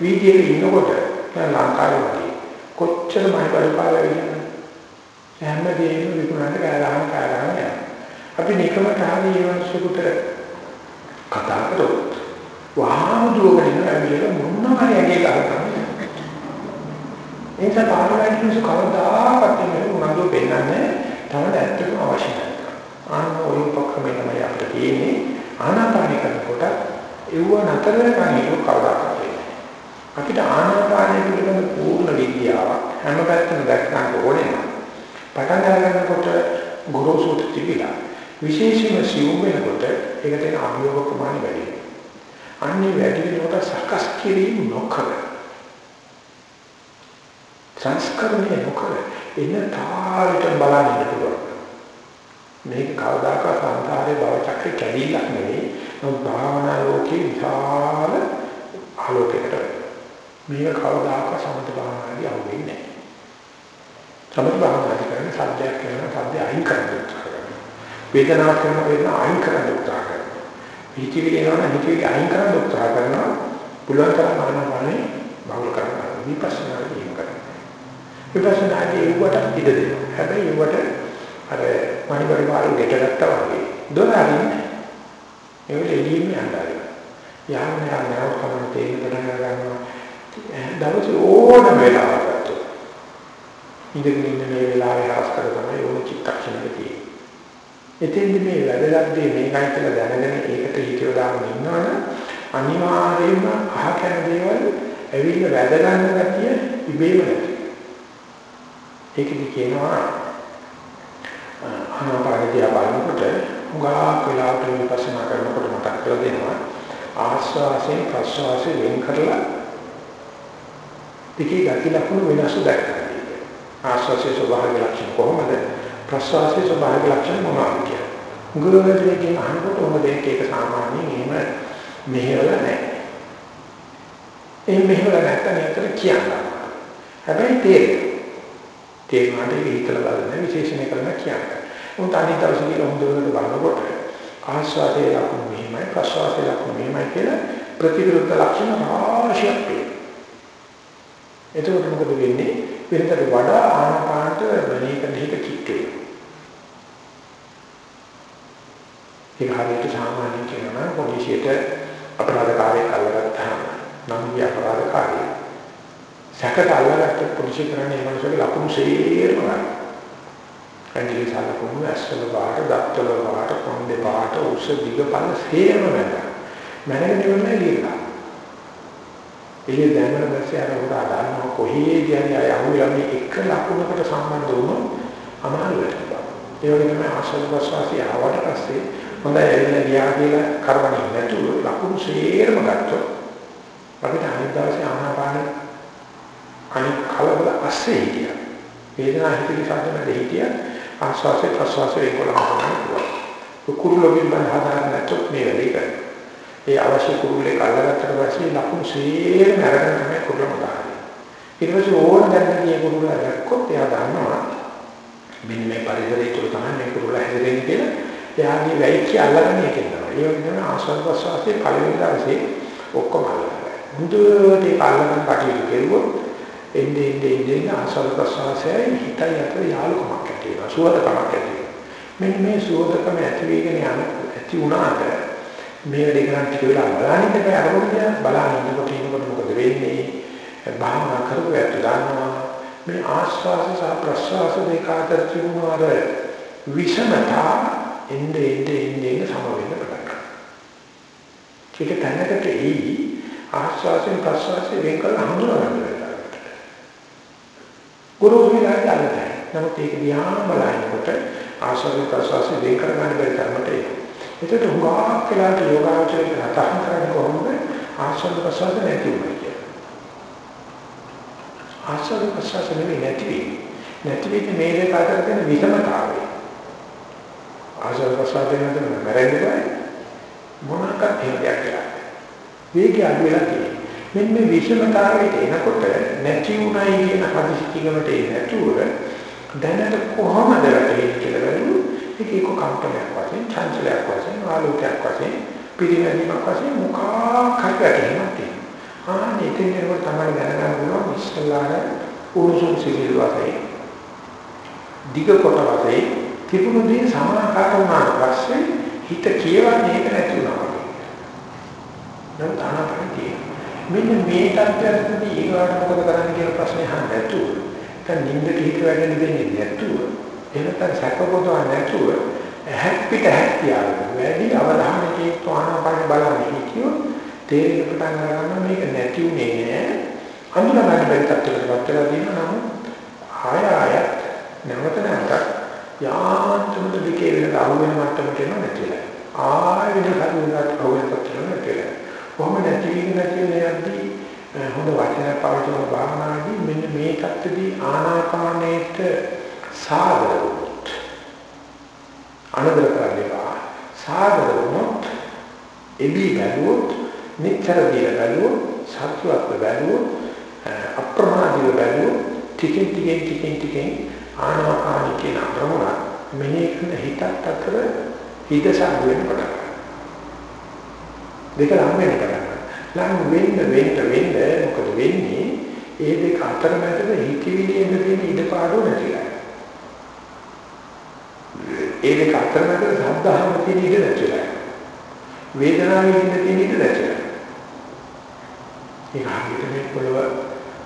වීදියේ ඉන්නකොට ලංකාවේ වගේ කොච්චර මහි පරිපාලන වෙනවද හැමදේම විකුණන්න කෑගහන කෑගහන යනවා. අපි නිකමට හරි ඊවන්සුකට කතා කරොත් වහාම දුවගෙන ඇවිල්ලා මොනවා හරි ඇගේ ගන්නවා. ඒ නිසා බාහිරවලයි කිසි කවදාකවත් මේ උනන්දු පෙන්නන්නේ තමයි ඇත්තටම අවශ්‍ය නැහැ. ආන ඔය උපක්‍රමය තමයි අපිට තියෙන්නේ ආනාපානය කරනකොට ඒව නතර වෙනවා ඒක කවදාකවත් අපිට ආනාපානය පිළිබඳ පූර්ණ විද්‍යාවක් හැම පැත්තම දැක්කම ඕනේ නැහැ. පටන් ගන්නකොට ගොරෝසුට තිබිලා විශේෂයෙන්ම සිවුම් වෙනකොට ඒකට එන අභියෝග ප්‍රමාණය වැඩි වෙනවා. අන්නේ වැඩි වෙනකොට සකස් කිරීම නොකර සංස්කරණය නොකර එන තාලෙට බලන්න පුළුවන්. මේක කවදාකවත් සංසාරේ භව චක්‍රේ කැඩිලක් නෙවෙයි. නමුත් භාවනා ලෝකේ විශාල ආලෝකයකට මේක කවදාකවත් සමත භාවනාදී අහුවෙන්නේ නැහැ. සමත භාවනාදී කරන්නේ සත්‍යයක් කරන සත්‍ය අයින් කරන්න උත්සාහ කරනවා. වේදනාවක් කරන වේදනාව අයින් කරන්න උත්සාහ කරනවා. හිතවිලි එනවා හිතවිලි අයින් කරන්න උත්සාහ කරනවා. පුළුවන් තරම් ආනපානේ බහුල කරනවා. විපස්සනා වීම කරනවා. විපස්සනාදී ඒවට ඉඩ දෙනවා. හැබැයි ඒවට අර මණිපරි පාරු ගෙට ගත්තා වගේ දොර අරින්නේ ඒවල එළියෙන් යනවා යාම යාම නව කමන තේින් පටන් ගන්නවා දවසේ ඕනම වෙලාවක ගත්තොත් ඉඳගෙන ඉන්න මේ වෙලාවේ හාස් කර තමයි ඕන චිත්තක්ෂණයක තියෙන්නේ එතෙන්දි මේ වැදගත් දේ මේකයි කියලා දැනගෙන ඒකට හිතියව දාගෙන ඉන්නවනම් අනිවාර්යයෙන්ම අහකන දේවල් ඇවිල්ලා වැද ගන්න ගැතිය ඉබේම නැති ඒකදි කියනවා ආනාපානදී බලනකොට උගා වෙලාවට විපස්සනා කරනකොට මතක් කරලා දෙනවා ආස්වාසයෙන් ප්‍රස්වාසයෙන් වෙන් කරලා දෙකේ ගති ලක්ෂණ වෙනස් දැක්කා. ආස්වාසයේ ස්වභාවික ලක්ෂණ කොහොමද? ප්‍රස්වාසයේ ස්වභාවික ලක්ෂණ මොනවද කියලා. උගලෙකින් අහනකොට ඔබ දෙක එක සාමාන්‍යයෙන් එහෙම මෙහෙවල නැහැ. එහෙම මෙහෙවල නැත්නම් ඒකට කියන්න. හැබැයි තේරෙන්නේ තේරුණාට ඒක හිතලා බලන්න විශේෂණය කරන්න කියන්නේ. මොකද අනිත් දවසේ කියලා හොඳට බලනකොට ආස්වාදයේ ලක්ෂණ මෙහිමයි ප්‍රසවාසයේ ලක්ෂණ මෙහිමයි කියලා ප්‍රතිවිරුද්ධ ලක්ෂණ රාශියක් තියෙනවා. එතකොට මොකද වෙන්නේ? වෙනතට වඩා ආනාපානට වෙනීක දෙහික කිට් වෙනවා. ඒක හරියට සාමාන්‍යයෙන් කියනවා පොලිසියට අපරාධකාරයෙක් අල්ලගත්තාම නම් ගිය අපරාධකාරයෙක් සැකට අල්ලගත්ත පොලිසිය කරන්නේ ඒ මනුස්සයාගේ ලකුණු සේරම ගන්න. ඇඟිලි සලකුණු ඇස්වල පාට, දත්වල පාට, කොණ්ඩේ පාට, උස දිග පල සේරම ගන්න. මැනගෙන ඉවරයි ලියලා. එළිය දැමන දැස්සේ අර උඩ අදාළම කොහේ කියන්නේ අය අහුවෙලා මේ එක ලකුණකට සම්බන්ධ වුණොත් අමාරු වෙනවා. ඒ වගේ තමයි ආශ්‍රද ප්‍රසවාසී ආවට පස්සේ හොඳයි ඇවිල්ලා ගියා කියලා කරවන්නේ නැතුව ලකුණු සේරම ගත්තොත් අපිට අනිත් දවසේ ආනාපාන අනිත් කලබල අස්සේ හිටියා. වේදනාව හිතේ සාධන දෙහිටියා. ආස්වාසේ ප්‍රස්වාසේ ඒකලම තමයි. කුරුල්ලකින් බඳ හදාගන්න නැත්නම් මේ වැඩේ කරන්නේ. ඒ අවශ්‍ය කුරුල්ලේ කල්ලාගත්තට පස්සේ ලකුණු සේරම අරගෙන තමයි කුරුල්ලම දාන්නේ. ඊට පස්සේ ඕන දැන්න ගිය කුරුල්ල දැක්කොත් එයා දන්නවා මෙන්න මේ පරිසරය තුළ තමයි මේ කුරුල්ල හැදෙන්නේ කියලා. එයාගේ වැයිච්ච අල්ලගන්න එකෙන්නවා. ඒ වගේම ආස්වාද ප්‍රස්වාසයේ පළවෙනි දවසේ ඔක්කොම අල්ලගන්නවා. මුදුවට ඒ අල්ලගන්න කටයුතු කෙරුවොත් එන්නේ එන්නේ එන්නේ ආසල ප්‍රසවාසයයි හිතයි අතර යාළුකමක් ඇති වෙනවා සුවදකමක් ඇති වෙනවා මෙන්න මේ සුවදකම ඇති වෙගෙන යන ඇති වුණාට මේ වැඩේ කරන් ටික වෙලා බලන්න ඉඳලා අරමුණ බලන්න ඉන්නකොට ඉන්නකොට මොකද වෙන්නේ භාවනා කරුවත් දන්නවා මේ ආස්වාස සහ ප්‍රසවාස දෙක අතර තිබුණු අර විෂමතා එන්නේ එන්නේ එන්නේ සම වෙන්න පටන් ගන්නවා. ඒක තැනකට එයි ආස්වාසෙන් ප්‍රසවාසයෙන් වෙන් කරලා හඳුනා ගන්න ගුරු විලාසය අල්ලතයි. නමුත් ඒක දිහා බලනකොට ආශ්‍රව ප්‍රසවාසය දෙක කරගන්න බැරි තරමට ඒක. ඒකට හුඟක් වෙලාට යෝගාචරයට හතහන් කරන්නේ කොහොමද? ආශ්‍රව ප්‍රසවාස නැති වෙනවා කියන්නේ. ආශ්‍රද ප්‍රසවාස නෙවෙයි නැති වෙන්නේ. නැති වෙන්නේ මේ දෙක අතර තියෙන විෂමතාවය. ආශ්‍රද ප්‍රසවාස දෙන්න මැරෙන්නේ මොනක්වත් එහෙම දෙයක් කියලා. වේගය අඩු වෙලා තියෙනවා. මෙන්න මේ විෂමතාවයට එනකොට නැති උනායි කියන හදිසි කිගමට ඒ නැතුව දැනට කොහොමද වැටෙන්නේ කියලා බලමු ඒක එක කම්පනයක් වශයෙන් චංචලයක් වශයෙන් ආලෝකයක් වශයෙන් පිළිවෙලීමක් වශයෙන් මොකක් හරි වැටෙනවා තියෙනවා. ආනේ ඉතින් ඒක තමයි දැනගන්න පුළුවන් ඉස්සල්ලාට උණුසුම් සිසිල් වශයෙන් දිග කොට වශයෙන් තිබුණු දේ සමාකාර වුණාට පස්සේ හිත කියවන්නේ ඒක නැති වුණා වගේ. නම් තානාපති මෙන්න මේ තත්ත්වයකදී ඊගාට මොකද කරන්න කියන ප්‍රශ්නේ අහන්න නැතුව නැත්නම් නිින්දට හිත වැඩෙන්න දෙන්නේ නැතුව එහෙනම් සැකපොතව නැතුව ඇහක් පිට ඇහක් තියාගෙන වැඩි අවධානයකින් තෝරනපන් බලන්නේ හිතියොත් තේරෙන්න පටන් ගන්නවා මේක නැති උනේ නෑ. අඳුන ගන්න බැරි තත්ත්වයකට වෙලා තියෙනවා. නමුත් ආය ආයත් නැවත නැවතත් යාන්ත්‍රම දෙකේ වෙන අහු වෙන මට්ටමට එනවා නැතිලා ආය වෙන කරුණක් අහු වෙන තත්ත්වයකට නැතිලා කොහොම නැති වෙන්නේ නැති වෙන්නේ යද්දී හොඳ වචනයක් පාවිච්චි කරන භාවනාවේදී මෙන්න මේ தත්ත්වදී ආනාපානයේට සාදර වුණොත් අනදර කරන්නේවා සාදර වුණොත් එබි බැලුවොත් නිතර දිල බැලුවොත් සත්‍යවත් බැලුවොත් අප්‍රමාදීව බැලුවොත් ටිකෙන් ටිකෙන් ටිකෙන් ටිකෙන් ආනාපාන කියන අරමුණ මෙනෙහි කරන හිතත් අතර හිතසක් වෙන පටන් ගන්නවා දෙක ලඟ වෙන කරන්නේ ලඟ වෙන්න වෙන්න වෙන්න මොකද වෙන්නේ? ඒ දෙක අතරමැද හිතවිලි එන්න තියෙන ඉඩපාඩු නැතිලා. ඒ දෙක අතරමැද සද්ධාහම තියෙන ඉඩ නැතිලා. වේදනාවේ ඉන්න තියෙන ඉඩ නැතිලා. ඒක හරියට මේ පොළව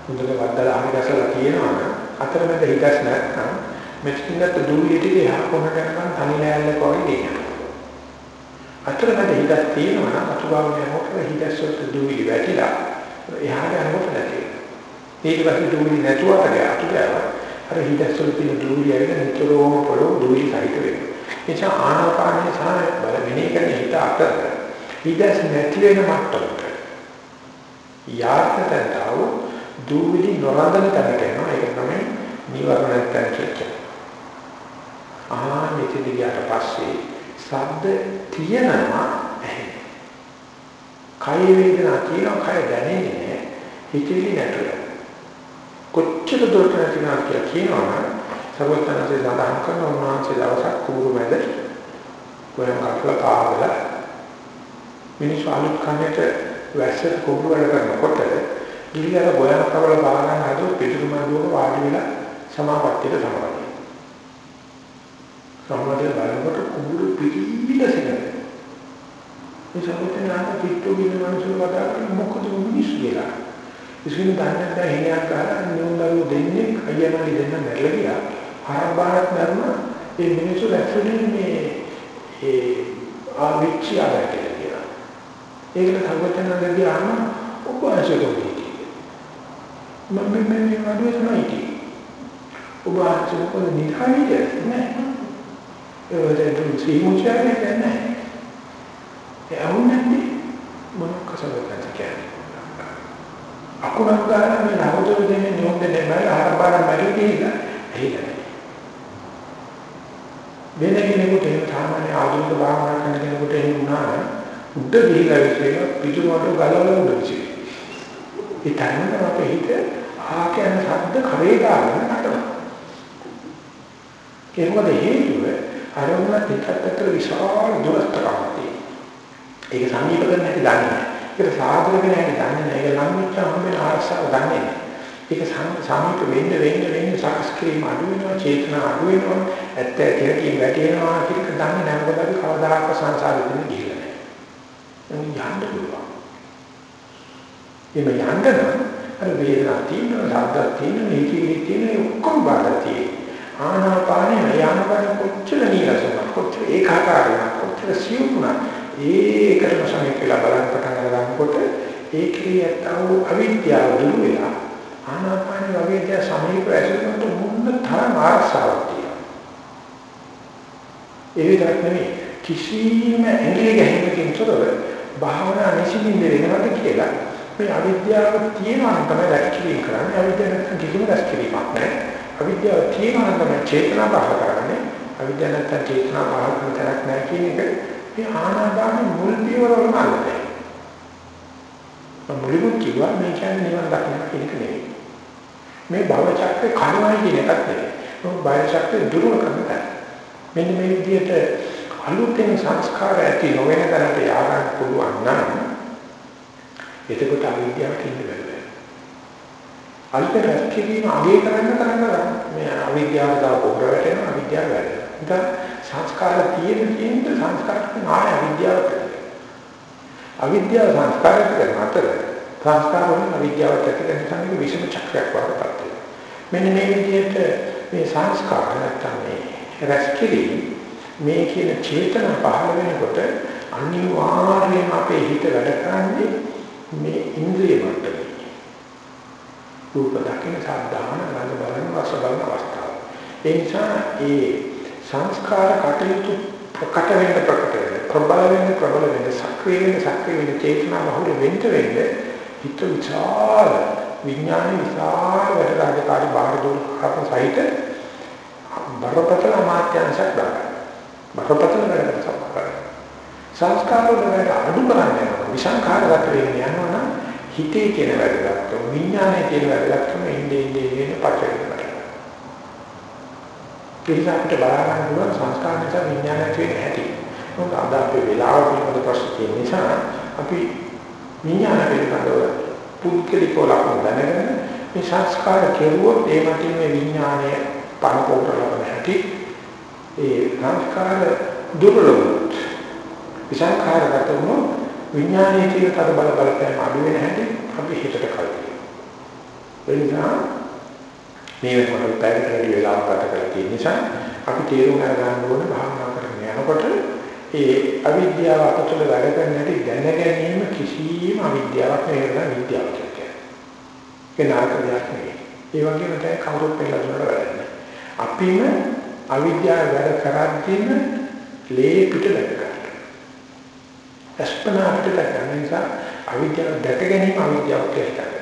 හොඳට වද්දලා අහගසලා තියෙනවා අතරමැද හිතස් නැත්නම් මෙච්චින්නත් දුරිය ටික එහා කොනට යනකම් තනි නෑල්ලක වගේ දෙනවා. අතරමැද හිතක් තියෙනවා නම් අතුගාමනේ මොකද හිතස් වලට දුවිලි වැටිලා එහාට යනකොට නැති ඊට පස්සේ දුවිලි නැතුවට ගියාට ගියා අර හිතස් වල තියෙන දුවිලි ඇවිල්ලා නිතරම පොළොව දුවිලි සහිත වෙනවා එනිසා ආනාපානයේ සහ බල මෙනේ කරන හිත අතර හිතස් නැති වෙන මට්ටමට යාත්‍රතතාව දුවිලි නොරඳන තැනට එනවා ඒක තමයි නිවර්ණයක් කියන්නේ ආ මෙතෙදි ගියාට පස්සේ ශබ්ද තියෙනවා ඇහෙන. කය වේදනා තියෙනවා කය දැනෙන්නේ නැහැ. හිතවිලි නැතුව. කොච්චර දුරට නැතිනවා කියලා කියනවනම් සර්වඥාන්සේ සඳහන් කරන උන්වහන්සේ දවසක් කුඹුරු මැද ගොයම් කපලා කාවල මිනිස්සු අලුත් කන්නේට වැස්සට කුඹුරු වැඩ කරනකොට ගිලියර ගොයම් කපලා බාගන්න හදු පිටුරු මඩුවක වාඩි වෙලා සමාපත්තියට සමාදයි. සමහරවිට බලනකොට කුඹුරු පිළිවිලසෙනවා. මේ සමතනාන පිටු වින මනසල කතා කරන මොකද මිනිස්සු කියලා. ඉතින් දැනට හිණයක් ගන්න නියුන්දරු දෙන්නේ අයියමලි දෙන්න මැරලා ගියා. හරබාරක් නර්ම ඒ මිනිස්සු ඇක්චුලි මේ ඒ ආවිච්චි ආදට කියලා. ඒකට සර්වඥාන්දදී ආන උපවාසයට මම මේ මේ වඩුවේ තමයි කිව්වේ. ඔබ ආචාර්ය කොහොමද නිහායිද නැහැ. ඒකට සීමුචාරය කියන්නේ ඒ අවුන්නේ මොනක් කසලකට කියන්නේ අකුණක් ගන්න මේ නවතර දෙන්නේ නෝන්දේ නැහැ හරපාර මැරි කියලා එහෙම වෙන කෙනෙකුට එහෙම සාමාන්‍ය ආධුනික භාවනා කරන කෙනෙකුට එහෙම වුණා නම් උඩ ගිහිලා ඉතින් පිටුමඩ ගලවලා උඩ ඉච්චි ඒ තරමට අපේ හිත ආකයන් ශබ්ද කරේ ගන්න නටනවා ඒක මොකද හේතුව අරමුණත් එක්කත් අතර විශාල දුරත්වයක් තියෙනවා. ඒක සමීප කරන්න හැටි දන්නේ නැහැ. ඒක සාධක වෙන හැටි දන්නේ නැහැ. ඒක ලං වෙච්ච හම්බෙන ආරසාව දන්නේ නැහැ. ඒක සමීප වෙන්න වෙන්න වෙන්න සකස් කිරීම අඩු වෙනවා, චේතනා අඩු වෙනවා, ඇත්ත ඇති වැටෙනවා කියන එක දන්නේ නැහැ. මොකද අපි කවදාකවත් සංසාරෙදී ගිහිල්ලා නැහැ. එනම් යන්න පුළුවන්. එimhe යන්න නම් අර වේදනා තියෙනවා, ශබ්ද තියෙනවා, හිතවිලි තියෙනවා, ඔක්කොම බාධා තියෙනවා. ආනාපානේ යනකොට කොච්චර නීරසද කොච්චර ඒකාකාරද කොච්චර සියුම්ුණා ඒකටම සමීපලා බලන්න පටන් ගන්නකොට ඒ ක්‍රියාව අවිද්‍යාව දුරු වෙලා ආනාපානේ වගේ දේ සමීප ඇසුරට මුන්න තරම් ආසාවක් තියෙනවා ඒ විතරක් නෙමෙයි කිසිම ඇඟිලි ගැහිමකින් තොරව භාවනා නිසින්ින්ද වෙනවද කියලා මේ අවිද්‍යාව තියෙනවා නම් තමයි රැකීම කරන්නේ. අවිද්‍යාව නැත්නම් කිසිම රැකීමක් නැහැ. අවිද්‍යාව තියෙනවා නම් තමයි චේතනා පහල කරන්නේ. අවිද්‍යාව නැත්නම් චේතනා පහල කරන තරක් නැහැ කියන එක මේ ආනාපාන මුල් පියවර වල නෑ. මුලින්ම කිව්වා මේ කියන්නේ නිවන් දකින්න කියන එක නෙවෙයි. මේ භව චක්‍රේ කණවයි කියන එකක් නෙවෙයි. මොකද භව චක්‍රේ දුරුව කරන්න බෑ. මෙන්න මේ විදිහට අලුතෙන් සංස්කාර ඇති නොවන තැනට යාගන්න පුළුවන් නම් එතකොට අවිද්‍යාවට ඉන්න බැහැ. අල්ප රැස්කීම අගේ කරන්න කරන්න මේ අවිද්‍යාව දා පොර වැටෙන අවිද්‍යාව වැඩෙනවා. ඉතින් සංස්කාර තියෙන තියෙන සංස්කාරකින් ආය අවිද්‍යාව කරනවා. අවිද්‍යාව සංස්කාරයට කරන අතර සංස්කාර වලින් අවිද්‍යාවට ඇති වෙන සංකේත විෂම චක්‍රයක් වඩපත් වෙනවා. මෙන්න මේ විදිහට මේ සංස්කාර නැත්තම් මේ රැස්කීම මේ කියන චේතන පහළ වෙනකොට අනිවාර්යයෙන්ම අපේ හිත වැඩ කරන්නේ මේ ඉන්ද්‍රිය මට්ටමේ රූප දකින සාධාන ගඳ බලන රස බලන අවස්ථාව. ඒ නිසා ඒ සංස්කාර කටයුතු ප්‍රකට වෙන්න ප්‍රකට වෙන්න ප්‍රබල වෙන්න ප්‍රබල වෙන්න සක්‍රිය වෙන්න සක්‍රිය වෙන්න චේතනා බහුල වෙන්න වෙන්න හිත විචාර විඥාන විචාර වැඩ රාජකාරී බාහිර දුක්ඛ සහිත බරපතල මාත්‍යංශයක් දාගන්න. බරපතල වැඩකට සම්බන්ධයි. සංස්කාර වල වැඩ අඩු කරන්න යනවා. විසංඛාරගත වෙගෙන යනවා නම් හිතේ කියන වැඩගත් විඥානයේ කියන වැඩගත් ඉන්නේ ඉන්නේ ඉන්නේ පටලෙනවා. ඒක අපිට බලා ගන්න පුළුවන් සංස්කාර නිසා විඥානය කියන හැටි. මොකද අද අපේ වෙලාව පිළිබඳ ප්‍රශ්න තියෙන නිසා අපි විඥාන පිළිබඳව පුද්ගලිකව ලක්ෂණ දැනගෙන මේ සංස්කාර කෙරුවොත් ඒ මතින් මේ විඥානය පරපෝට ලබන හැටි ඒ සංස්කාර දුර්වලවුත් විසංඛාරගත වුණොත් විඥානයේ තියෙන තද බල බලපෑම අඩු වෙන හැටි අපි හිතට කල්පනා. ඒ නිසා මේ වෙනකොට පැයකට වෙලාවක් ගත කරලා තියෙන නිසා අපි තේරුම් ගන්න ඕන භාවනා කරගෙන යනකොට ඒ අවිද්‍යාව අපතුල වැඩ කරන හැටි දැන ගැනීම කිසිම අවිද්‍යාවක් නෙවෙයි විද්‍යාවක් කියන්නේ. ඒ නායක දෙයක් නෙවෙයි. ඒ වගේම තමයි කවුරුත් පෙළගන්න වැඩන්නේ. අපිම අවිද්‍යාව වැඩ කරද්දීම ලේ පිට දැක අස්පනා අපිට දැක්කම නිසා අවිද්‍යාව දැක ගැනීම අවිද්‍යාව කියලා හිතනවා.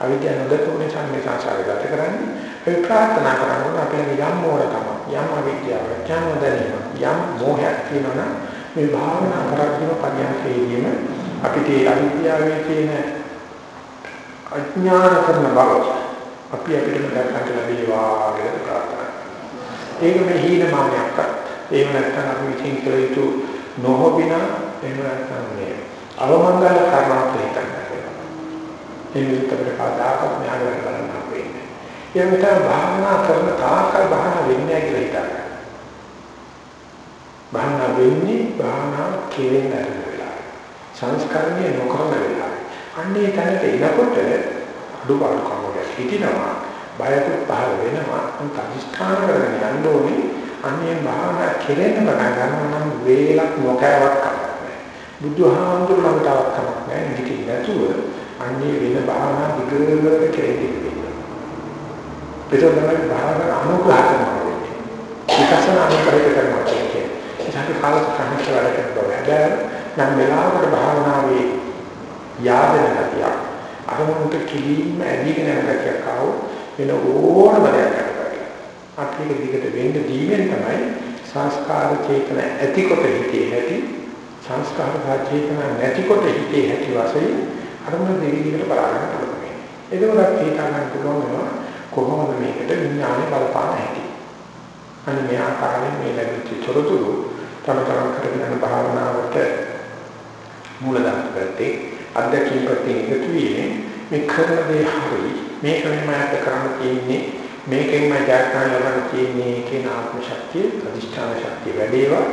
අවිද්‍යාව නොදකපු නිසා මේ සංසාරය ගත කරන්නේ අපි ප්‍රාර්ථනා කරනවා අපේ යම් මෝඩකම යම් අවිද්‍යාව යම් දැනීම යම් මොහයක් කියනවනම් මේ භාවනා කරගෙන පරියන්කේදීම අපිට ඒ අවිද්‍යාවේ තියෙන අඥාන කරන බව අපි අපිටම දැක්කට ලැබේවා කියලා ප්‍රාර්ථනා කරනවා. ඒක මේ හීනමානයක්වත් එහෙම නැත්නම් අපි විශ්ින් කළ යුතු නොහොබිනා එහෙම නැත්නම් මේ අවමංගල කර්මයක් හිතන්නේ. ඒ විදිහට කවදාකවත් මෙහාට බලන්න වෙන්නේ. ඒ විතර භාවනා කරන තාකල් භාවනා වෙන්නේ කියලා හිතන්න. භාවනා වෙන්නේ භාවනා කෙරෙන වෙලාව. සංස්කරණය නොකරන වෙලාව. අන්නේ තැනට එනකොට අඩුපාඩු කමකට හිටිනවා. බයකුත් පහළ වෙනවා. අන්ත අධිෂ්ඨාන කරගෙන යන්න ඕනේ. අන්නේ භාවනා කෙරෙන්න පටන් ගන්නවා නම් වේලක් මොකෑවක් කරනවා. බුදුහාමුදුර ළඟටවත් කමක් නැහැ නිකි නැතුව අන්නේ වෙන භාවනා විගලවල කෙරෙන්නේ. ඒක තමයි භාවනා අනුග්‍රහ කරනවා. විකසන අනුකරණය කරනවා කියන්නේ. ඒක කාලක කන්නට වැඩ කරනවා. හැබැයි නම් වෙලාවකට භාවනාවේ යාදෙන ගතිය අරමුණට කිලින්ම ඇදීගෙන යන ගතියක් ආව වෙන ඕනම දෙයක් කරගන්න. අපි දිගට වෙන්න දීමෙන් තමයි සංස්කාර චේතන ඇතිකොට හිතේ ඇති සංස්කාර සාචේතන නැතිකොට හිතේ ඇති වශයෙන් අරමුණ දෙවිදිකට බලාගෙන පුළුවන්. එතකොට හිතා ගන්න පුළුවන් වෙනවා කොහොමද මේකට විඥානේ බලපාන හැටි. අන්න මේ ආකාරයෙන් මේ ලැබිච්ච තොරතුරු තම තමන් කරගෙන යන භාවනාවට මූලධර්ම ප්‍රති අධ්‍යක්ෂික ප්‍රති එකතු වීමේ මේ කරන දේ හරි මේක මෙහෙම කරන්න තියෙන්නේ මේකෙන් මම ජාතකයන් ලබන්න තියෙන්නේ කියන ආත්ම ශක්තිය අධිෂ්ඨාන ශක්තිය වැඩේවා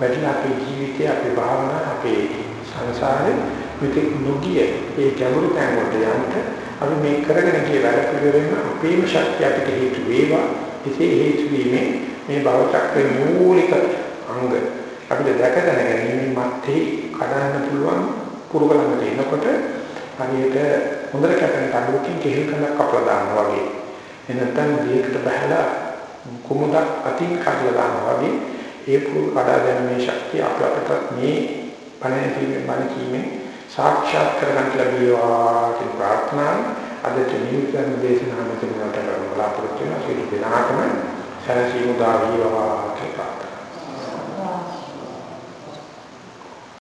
වැඩිලා අපේ ජීවිතේ අපේ භාවනා අපේ සංසාරේ විතක් නොගිය ඒ ගැඹුරු තැන් වලට යන්න අපි මේ කරගෙන ගිය වැඩ පිළිවෙලෙන් අපේම ශක්තිය අපිට හේතු වේවා. එසේ හේතු වීමේ මේ භව චක්‍රේ මූලික අංග අපිට දැක දැන ගැනීම මැත්තේ කඩන්න පුළුවන් පුරුකලකට එනකොට හරියට හොඳට කැපෙන කඩුවකින් කෙහෙල් කනක් කපලා දානවා වගේ. එනතන් දීකට බහලා කුමුදක් අතින් කඩලා දානවා වගේ. ඒ පුරු කඩා දැමීමේ ශක්තිය අප අපට මේ පණ කීමෙන් මන කීමෙන් සාක්ෂාත් කරගන්න ලැබේවා කියන ප්‍රාර්ථනාවයි අද නිවිතන දේශනාව මෙතන නතර කරනවා බලාපොරොත්තු වෙන සියලු දෙනාටම සැලසීම උදා වේවා.